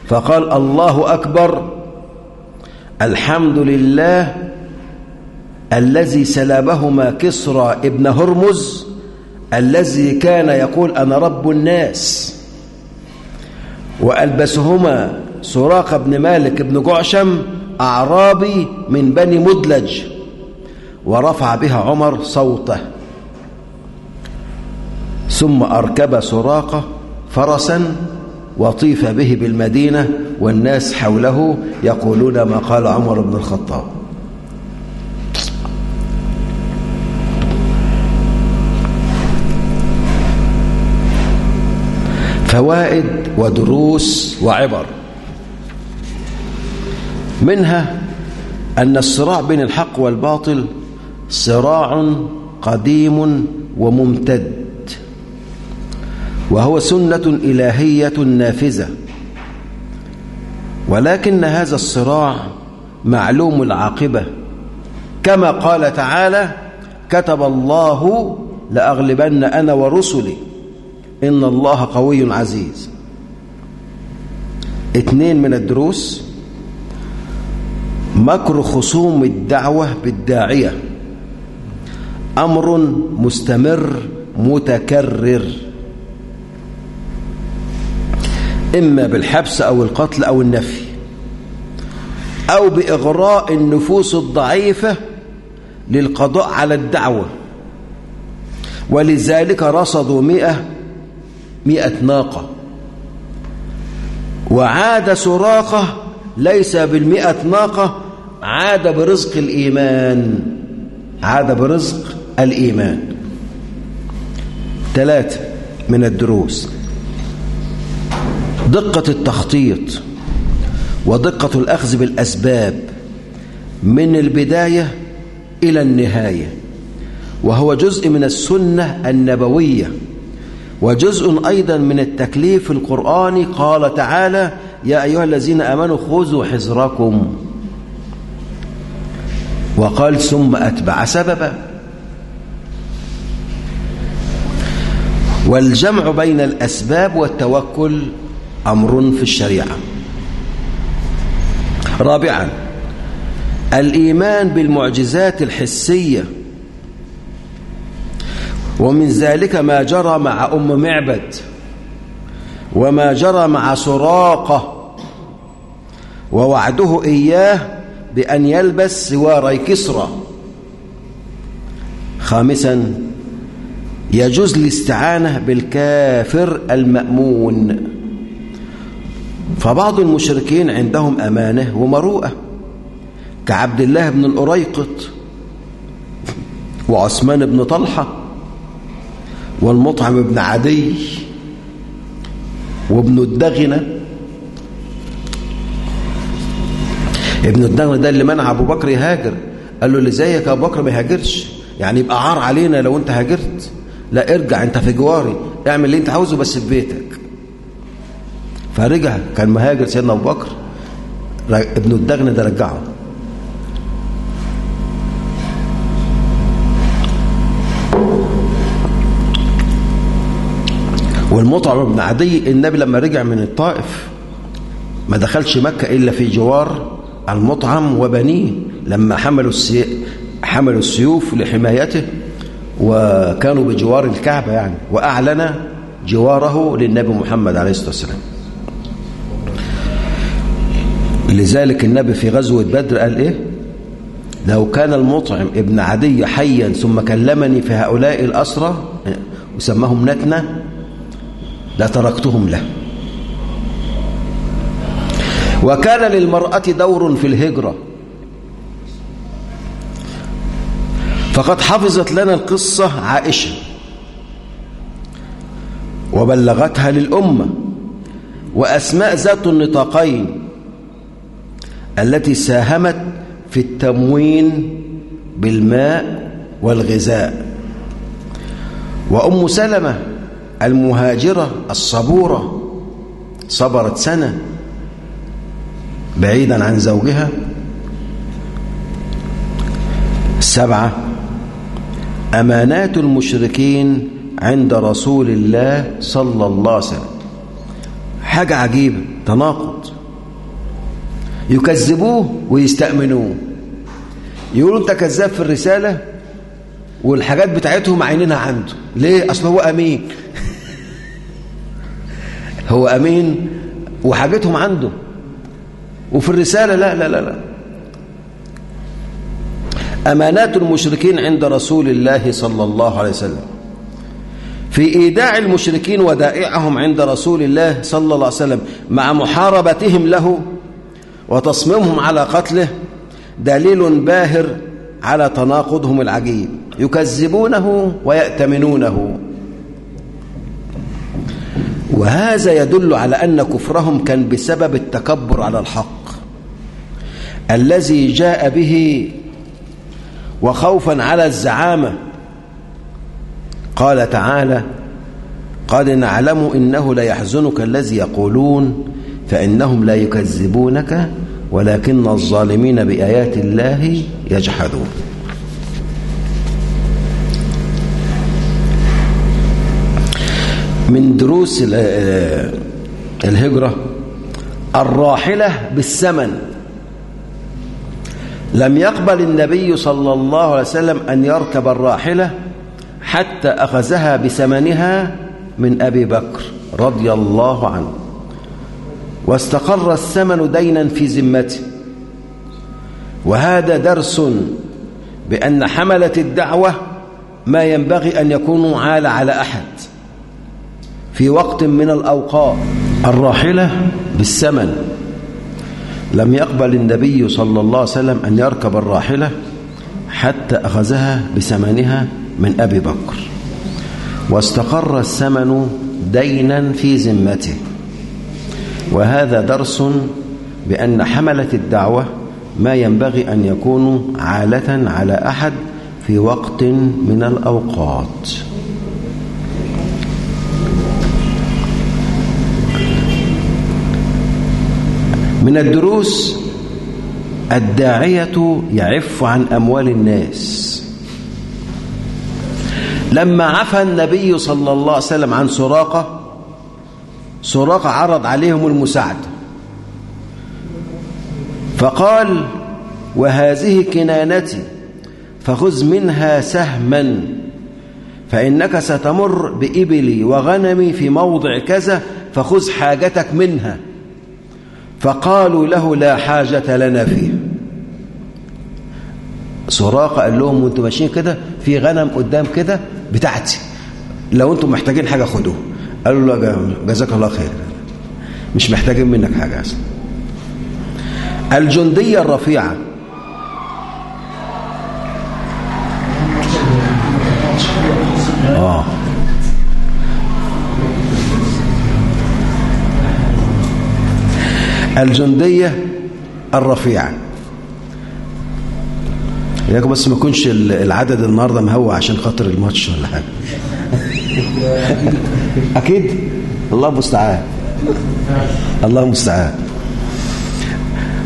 فقال الله أكبر الحمد لله الذي سلبهما كسرى ابن هرمز الذي كان يقول أنا رب الناس. وألبسهما سراق بن مالك بن جعشم أعرابي من بني مدلج ورفع بها عمر صوته. ثم أركب سراقة فرسا وطيف به بالمدينة والناس حوله يقولون ما قال عمر بن الخطاب. فوائد ودروس وعبر. منها أن الصراع بين الحق والباطل صراع قديم وممتد. وهو سنة إلهية نافذة. ولكن هذا الصراع معلوم العاقبة. كما قال تعالى كتب الله لأغلبن أنا ورسلي. إن الله قوي عزيز. اثنين من الدروس مكر خصوم الدعوة بالداعية. أمر مستمر متكرر. إما بالحبس أو القتل أو النفي أو بإغراء النفوس الضعيفة للقضاء على الدعوة. ولذلك رصدوا مئة مئة ناقة. وعاد سراقة ليس بالمئة ناقة عاد برزق الإيمان عاد برزق الإيمان. ثلاثة من الدروس. دقة التخطيط ودقة الأخذ بالأسباب من البداية إلى النهاية وهو جزء من السنة النبوية وجزء أيضا من التكليف القرآني. قال تعالى يا أيها الذين أمنوا خذوا حذركم. وقال ثم أتبع سببا. والجمع بين الأسباب والتوكل أمر في الشريعة. رابعا الإيمان بالمعجزات الحسية. ومن ذلك ما جرى مع أم معبد وما جرى مع سراقة. ووعده إياه بأن يلبس سواري كسرى. خامسا يجوز الاستعانة بالكافر المأمون. فبعض المشركين عندهم أمانة ومروءة كعبد الله بن الأريقط وعثمان بن طلحة والمطعم بن عدي وابن الدغنة. ابن الدغنة ده اللي منع أبو بكر يهاجر قال له اللي زيك أبو بكر ما يهاجرش يعني يبقى عار علينا لو أنت هاجرت لا ارجع أنت في جواري اعمل اللي أنت عاوزه بس في بيتك. فرجع كان مهاجر سيدنا أبو بكر. ابن الدغن ده رجعه. والمطعم بن عدي النبي لما رجع من الطائف ما دخلش مكة إلا في جوار المطعم وبنيه. لما حملوا. حملوا السيوف لحمايته وكانوا بجوار الكعبة يعني وأعلن جواره للنبي محمد عليه الصلاة والسلام. لذلك النبي في غزوة بدر قال إيه؟ لو كان المطعم ابن عدي حيا ثم كلمني في هؤلاء الأسرى وسماهم نتنة لتركتهم له. وكان للمرأة دور في الهجرة. فقد حفظت لنا القصة عائشة. وبلغتها للأمة. وأسماء ذات النطاقين. التي ساهمت في التموين بالماء والغذاء. وأم سلمة المهاجرة الصبورة صبرت سنة بعيدا عن زوجها سبعة أمانات المشركين عند رسول الله صلى الله عليه وسلم. حاجة عجيبة تناقض. يكذبوه ويستأمنوه. يقولوا انت كذاب في الرسالة والحاجات بتاعتهم عينينها عنده. ليه؟ أصل هو أمين. (laughs) هو أمين وحاجتهم عنده. وفي الرسالة لا لا لا لا. أمانات المشركين عند رسول الله صلى الله عليه وسلم. في إيداع المشركين ودائعهم عند رسول الله صلى الله عليه وسلم مع محاربتهم له وتصميمهم على قتله دليل باهر على تناقضهم العجيب. يكذبونه ويأتمنونه. وهذا يدل على أن كفرهم كان بسبب التكبر على الحق. الذي جاء به وخوفا على الزعامة. قال تعالى قد نعلم إنه ليحزنك الذي يقولون فإنهم لا يكذبونك ولكن الظالمين بآيات الله يجحدون. من دروس الهجرة الراحلة بالثمن. لم يقبل النبي صلى الله عليه وسلم أن يركب الراحلة حتى أخذها بثمنها من أبي بكر رضي الله عنه. واستقر الثمن دينا في ذمته. وهذا درس بأن حملة الدعوة ما ينبغي أن يكونوا عال على أحد. في وقت من الأوقات الراحلة بالثمن. لم يقبل النبي صلى الله عليه وسلم أن يركب الراحلة حتى أخذها بثمنها من أبي بكر. واستقر الثمن دينا في ذمته. وهذا درس بأن حملة الدعوة ما ينبغي أن يكونوا عالة على أحد في وقت من الأوقات. من الدروس الداعية يعف عن أموال الناس. لما عفى النبي صلى الله عليه وسلم عن سراقة سراقة عرض عليهم المساعدة فقال وهذه كنانتي فخذ منها سهما فإنك ستمر بإبلي وغنمي في موضع كذا فخذ حاجتك منها. فقالوا له لا حاجة لنا فيه. سراقة قال لهم وأنتم ماشيين كده في غنم قدام كده بتاعتي لو أنتم محتاجين حاجة خدوه قالوا له جزاك الله خير. مش محتاجين منك حاجة أصلا. الجندية الرفيعة. آه. الجندية الرفيعة. لكن بس ما يكونش العدد النهارده مهوى عشان خاطر الماتش ولا حاجة. (laughs) أكيد. الله المستعان الله المستعان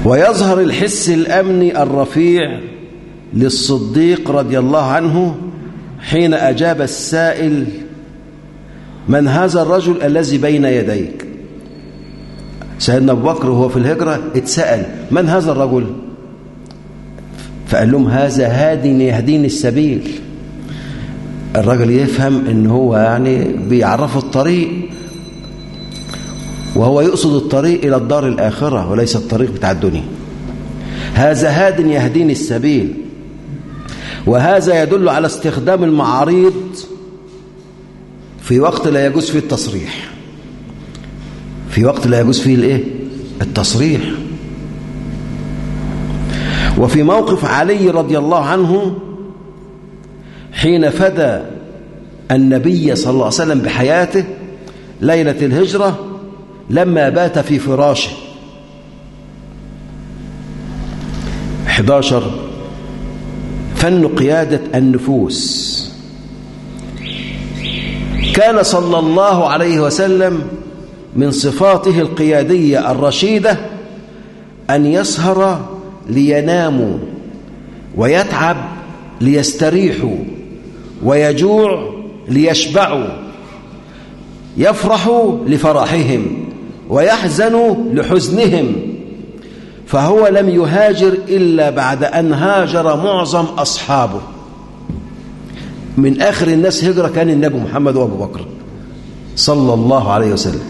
ويظهر الحس الأمني الرفيع للصديق رضي الله عنه حين أجاب السائل من هذا الرجل الذي بين يديك؟ سيدنا أبو بكر وهو في الهجرة اتسأل من هذا الرجل؟ فقال لهم هذا هادي يهديني السبيل. الرجل يفهم إن هو يعني بيعرفه الطريق وهو يقصد الطريق إلى الدار الآخرة وليس الطريق بتاع الدنيا. هذا هاد يهديني السبيل وهذا يدل على استخدام المعاريض في وقت لا يجوز فيه التصريح. في وقت لا يجوز فيه الإيه؟ التصريح. وفي موقف علي رضي الله عنه حين فدى النبي صلى الله عليه وسلم بحياته ليلة الهجرة لما بات في فراشه. 11 فن قيادة النفوس. كان صلى الله عليه وسلم من صفاته القيادية الرشيدة أن يسهر ليناموا ويتعب ليستريحوا. ويجوع ليشبعوا يفرح لفرحهم ويحزن لحزنهم. فهو لم يهاجر إلا بعد أن هاجر معظم أصحابه. من آخر الناس هجرة كان النبي محمد وأبو بكر صلى الله عليه وسلم.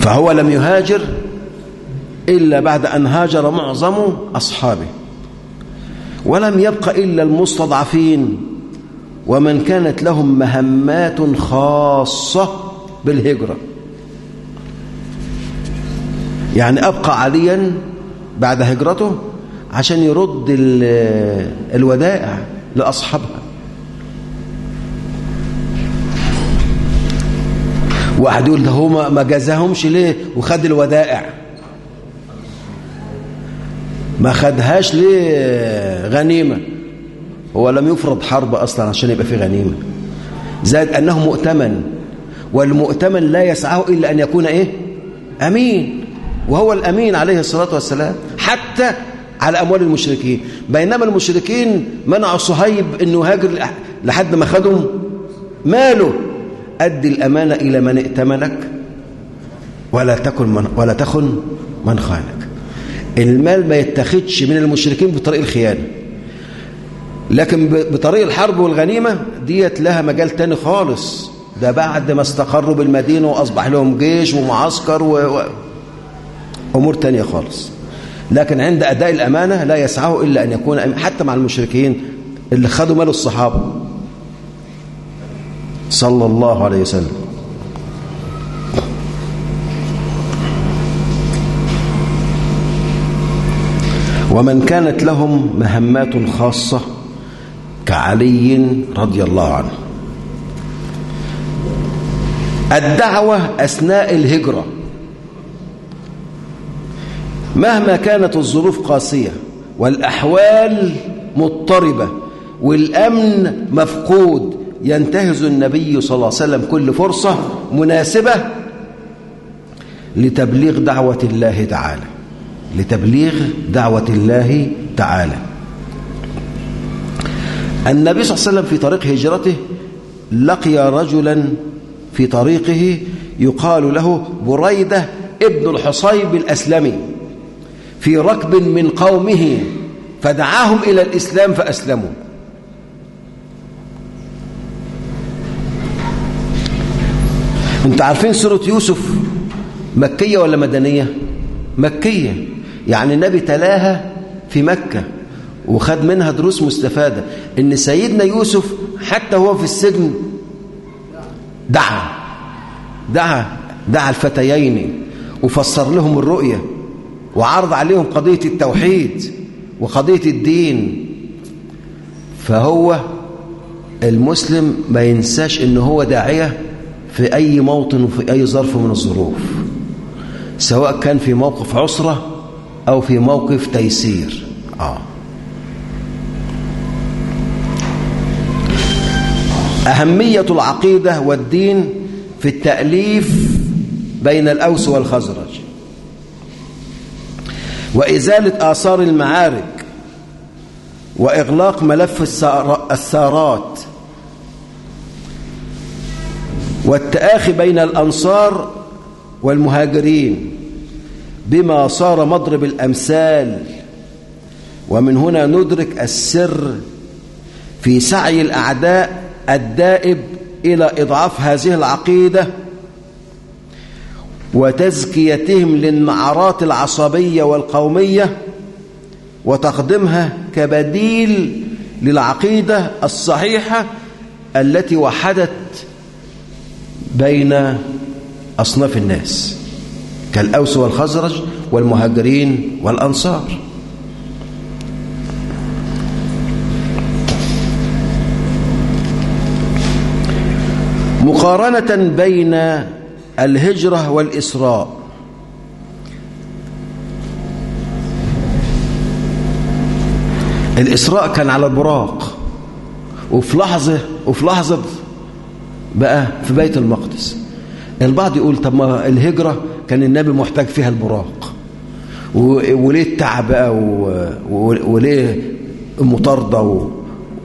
فهو لم يهاجر إلا بعد أن هاجر معظم أصحابه. ولم يبق إلا المستضعفين. ومن كانت لهم مهمات خاصة بالهجرة. يعني أبقى عليا بعد هجرته عشان يرد الودائع لأصحابها. واحد يقول ده هو ما جازهمش ليه وخد الودائع. ما خدهاش ليه غنيمة هو لم يفرض حرب أصلا عشان يبقى في غنيمة. زائد أنه مؤتمن والمؤتمن لا يسعه إلا أن يكون إيه؟ أمين. وهو الأمين عليه الصلاة والسلام حتى على أموال المشركين. بينما المشركين منعوا صهيب أنه هاجر لحد ما خدهم. ماله؟ أدي الأمانة إلى من ائتمنك ولا تكن من ولا تخن من خانك. المال ما يتخذش من المشركين بطريق الخيانة. لكن بطريق الحرب والغنيمة ديت لها مجال تاني خالص. ده بعد ما استقروا بالمدينة وأصبح لهم جيش ومعسكر و... أمور تانية خالص. لكن عند أداء الأمانة لا يسعه إلا أن يكون حتى مع المشركين اللي خدوا مال الصحابة. صلى الله عليه وسلم. ومن كانت لهم مهمات خاصة كعلي رضي الله عنه. الدعوة أثناء الهجرة. مهما كانت الظروف قاسية والأحوال مضطربة والأمن مفقود ينتهز النبي صلى الله عليه وسلم كل فرصة مناسبة لتبليغ دعوة الله تعالى. لتبليغ دعوة الله تعالى. النبي صلى الله عليه وسلم في طريق هجرته لقي رجلا في طريقه يقال له بريدة ابن الحصيب الأسلمي في ركب من قومه فدعاهم إلى الإسلام فأسلموا. انت عارفين سورة يوسف مكية ولا مدنية؟ مكية. يعني النبي تلاها في مكة وخد منها دروس مستفادة. إن سيدنا يوسف حتى هو في السجن دعا دعا دعا الفتيين وفسر لهم الرؤية وعرض عليهم قضية التوحيد وقضية الدين. فهو المسلم ما ينساش إن هو داعية في أي موطن وفي أي ظرف من الظروف سواء كان في موقف عسرة أو في موقف تيسير. آه. أهمية العقيدة والدين في التأليف بين الأوس والخزرج. وإزالة آثار المعارك وإغلاق ملف الثارات والتآخي بين الأنصار والمهاجرين. بما صار مضرب الأمثال. ومن هنا ندرك السر في سعي الأعداء الدائب إلى إضعاف هذه العقيدة وتزكيتهم للنعرات العصبية والقومية وتقديمها كبديل للعقيدة الصحيحة التي وحدت بين أصناف الناس. كالأوس والخزرج والمهاجرين والأنصار. مقارنة بين الهجرة والإسراء. الإسراء كان على البراق وفي لحظة وفي لحظة بقى في بيت المقدس. البعض يقول طب ما الهجرة كان النبي محتاج فيها البراق وليه التعب بقى وليه المطاردة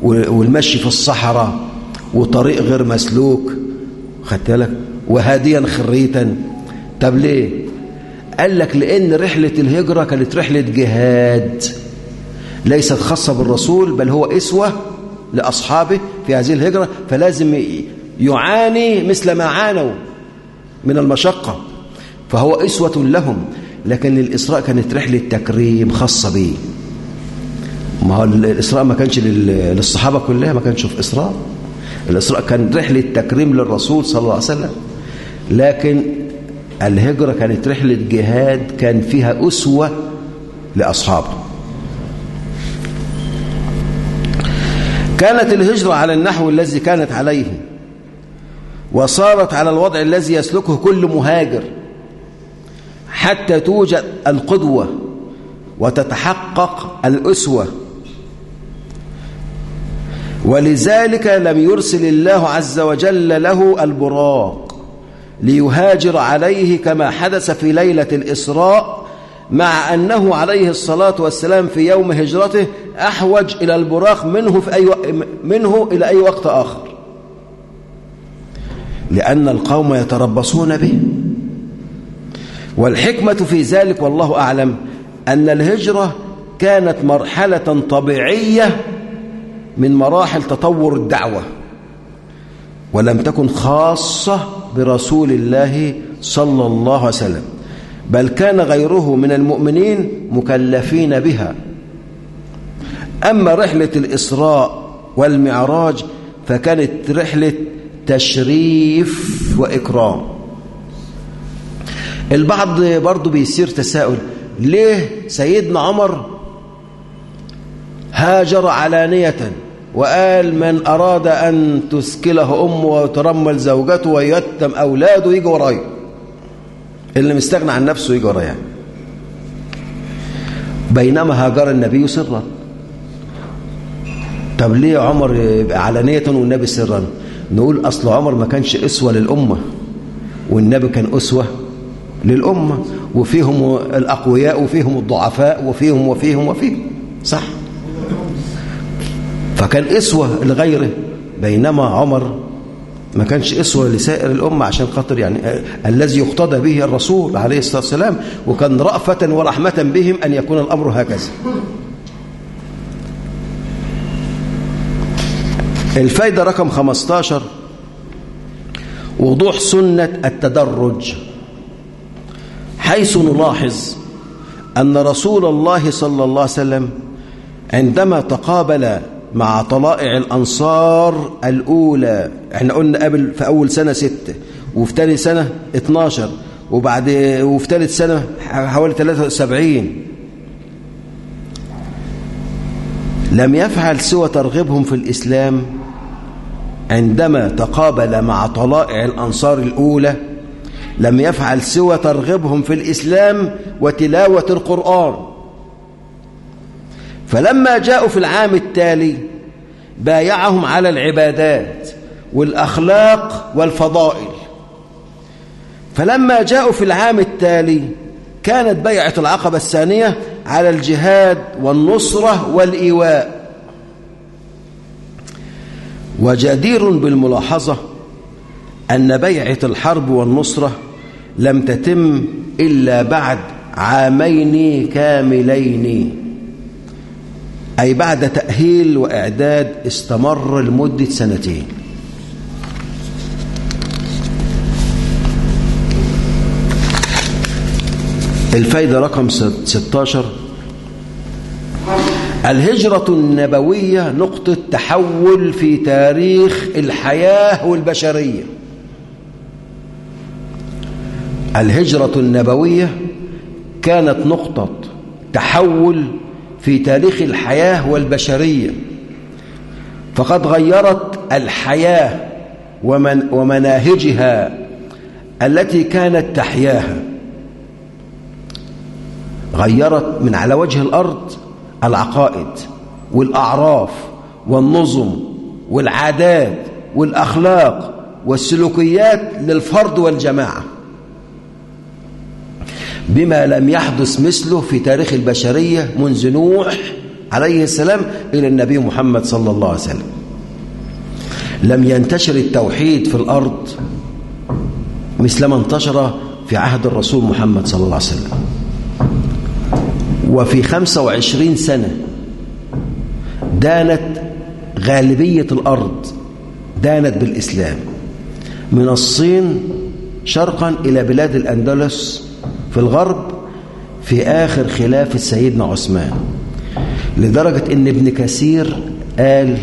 والمشي في الصحراء وطريق غير مسلوك؟ خدت بالك؟ وهاديا خريتا. طب ليه؟ قال لك لأن رحلة الهجرة كانت رحلة جهاد. ليست خاصة بالرسول بل هو إسوة لأصحابه في هذه الهجرة فلازم يعاني مثل ما عانوا. من المشقة فهو إسوة لهم لكن الإسراء كانت رحلة تكريم خاصة به ما هو الإسراء ما كانش للصحابة كلها ما كانش في إسراء. الإسراء كان رحلة تكريم للرسول صلى الله عليه وسلم. لكن الهجرة كانت رحلة جهاد كان فيها أسوة لأصحابه. كانت الهجرة على النحو الذي كانت عليه. وصارت على الوضع الذي يسلكه كل مهاجر حتى توجد القدوة وتتحقق الأسوة. ولذلك لم يرسل الله عز وجل له البراق ليهاجر عليه كما حدث في ليلة الإسراء مع أنه عليه الصلاة والسلام في يوم هجرته أحوج إلى البراق منه, في أي منه إلى أي وقت آخر. لأن القوم يتربصون به. والحكمة في ذلك والله أعلم أن الهجرة كانت مرحلة طبيعية من مراحل تطور الدعوة ولم تكن خاصة برسول الله صلى الله عليه وسلم بل كان غيره من المؤمنين مكلفين بها. أما رحلة الإسراء والمعراج فكانت رحلة تشريف وإكرام. البعض برضو بيصير تساؤل ليه سيدنا عمر هاجر علانية وقال من أراد أن تسكله أمه وترمل زوجته ويتم أولاده يجي ورايا اللي مستغنى عن نفسه يجي ورايا. بينما هاجر النبي سرا. طب ليه عمر يبقى علانية والنبي سرا؟ نقول أصل عمر ما كانش أسوة للأمة والنبي كان أسوة للأمة وفيهم الأقوياء وفيهم الضعفاء وفيهم وفيهم وفيهم. صح. فكان أسوة لغيره بينما عمر ما كانش أسوة لسائر الأمة عشان خاطر يعني الذي يقتضى به الرسول عليه الصلاة والسلام وكان رأفة ورحمة بهم أن يكون الأمر هكذا. الفايدة رقم 15 وضوح سنة التدرج. حيث نلاحظ أن رسول الله صلى الله عليه وسلم عندما تقابل مع طلائع الأنصار الأولى إحنا قلنا قبل في أول سنة ستة وفي ثاني سنة 12 وبعد وفي ثالث سنة حوالي 73 لم يفعل سوى ترغيبهم في الإسلام عندما تقابل مع طلائع الأنصار الأولى لم يفعل سوى ترغيبهم في الإسلام وتلاوة القرآن. فلما جاءوا في العام التالي بايعهم على العبادات والأخلاق والفضائل. فلما جاءوا في العام التالي كانت بيعة العقبة الثانية على الجهاد والنصرة والإيواء. وجدير بالملاحظة أن بيعة الحرب والنصرة لم تتم إلا بعد عامين كاملين. أي بعد تأهيل وإعداد استمر لمدة سنتين. الفايدة رقم 16 الهجرة النبوية نقطة تحول في تاريخ الحياة والبشرية. الهجرة النبوية كانت نقطة تحول في تاريخ الحياة والبشرية. فقد غيرت الحياة ومن ومناهجها التي كانت تحياها. غيرت من على وجه الأرض العقائد والأعراف والنظم والعادات والأخلاق والسلوكيات للفرد والجماعة. بما لم يحدث مثله في تاريخ البشرية منذ نوح عليه السلام إلى النبي محمد صلى الله عليه وسلم. لم ينتشر التوحيد في الأرض مثل ما انتشر في عهد الرسول محمد صلى الله عليه وسلم. وفي 25 سنة دانت غالبية الأرض دانت بالإسلام من الصين شرقا إلى بلاد الأندلس في الغرب في آخر خلافة سيدنا عثمان لدرجة أن ابن كثير قال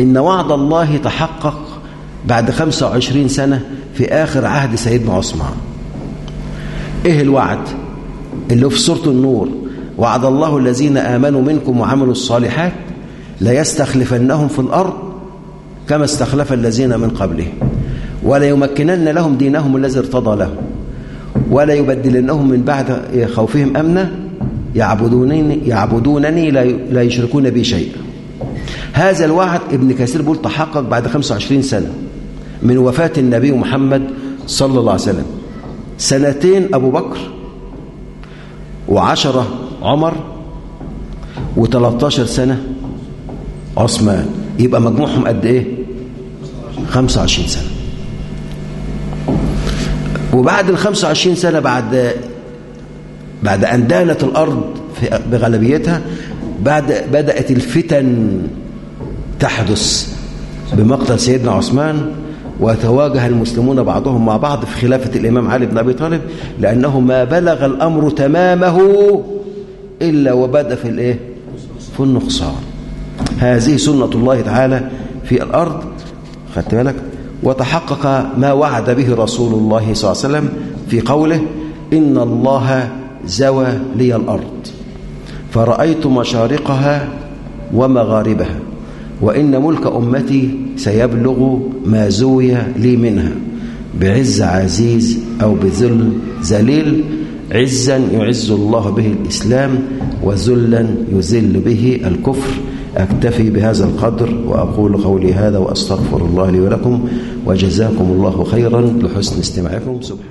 إن وعد الله تحقق بعد 25 سنة في آخر عهد سيدنا عثمان. إيه الوعد؟ اللي في سورة النور وعد الله الذين آمنوا منكم وعملوا الصالحات ليستخلفنهم في الأرض كما استخلف الذين من قبلهم ولا يمكنن لهم دينهم الذي ارتضى لهم ولا يبدلنهم من بعد خوفهم أمنا يعبدونني, يعبدونني لا يشركون بي شيئا. هذا الوعد ابن كثير بيقول تحقق بعد 25 سنة من وفاة النبي محمد صلى الله عليه وسلم. سنتين أبو بكر وعشرة عمر و13 سنة عثمان. يبقى مجموعهم قد إيه؟ 25 سنة. وبعد ال 25 سنة بعد بعد أن دانت الأرض بغلبيتها بعد بدأت الفتن تحدث بمقتل سيدنا عثمان وتواجه المسلمون بعضهم مع بعض في خلافة الإمام علي بن أبي طالب لأنه ما بلغ الأمر تمامه إلا وبدأ في الإيه؟ في النقصان هذه سنة الله تعالى في الأرض خدت بالك وتحقق ما وعد به رسول الله صلى الله عليه وسلم في قوله إن الله زوى لي الأرض فرأيت مشارقها ومغاربها وإن ملك أمتي سيبلغ ما زوي لي منها بعز عزيز أو بذل ذليل عزا يعز الله به الإسلام وذلا يذل به الكفر. أكتفي بهذا القدر وأقول قولي هذا وأستغفر الله لي ولكم وجزاكم الله خيرا لحسن استماعكم. سبحانه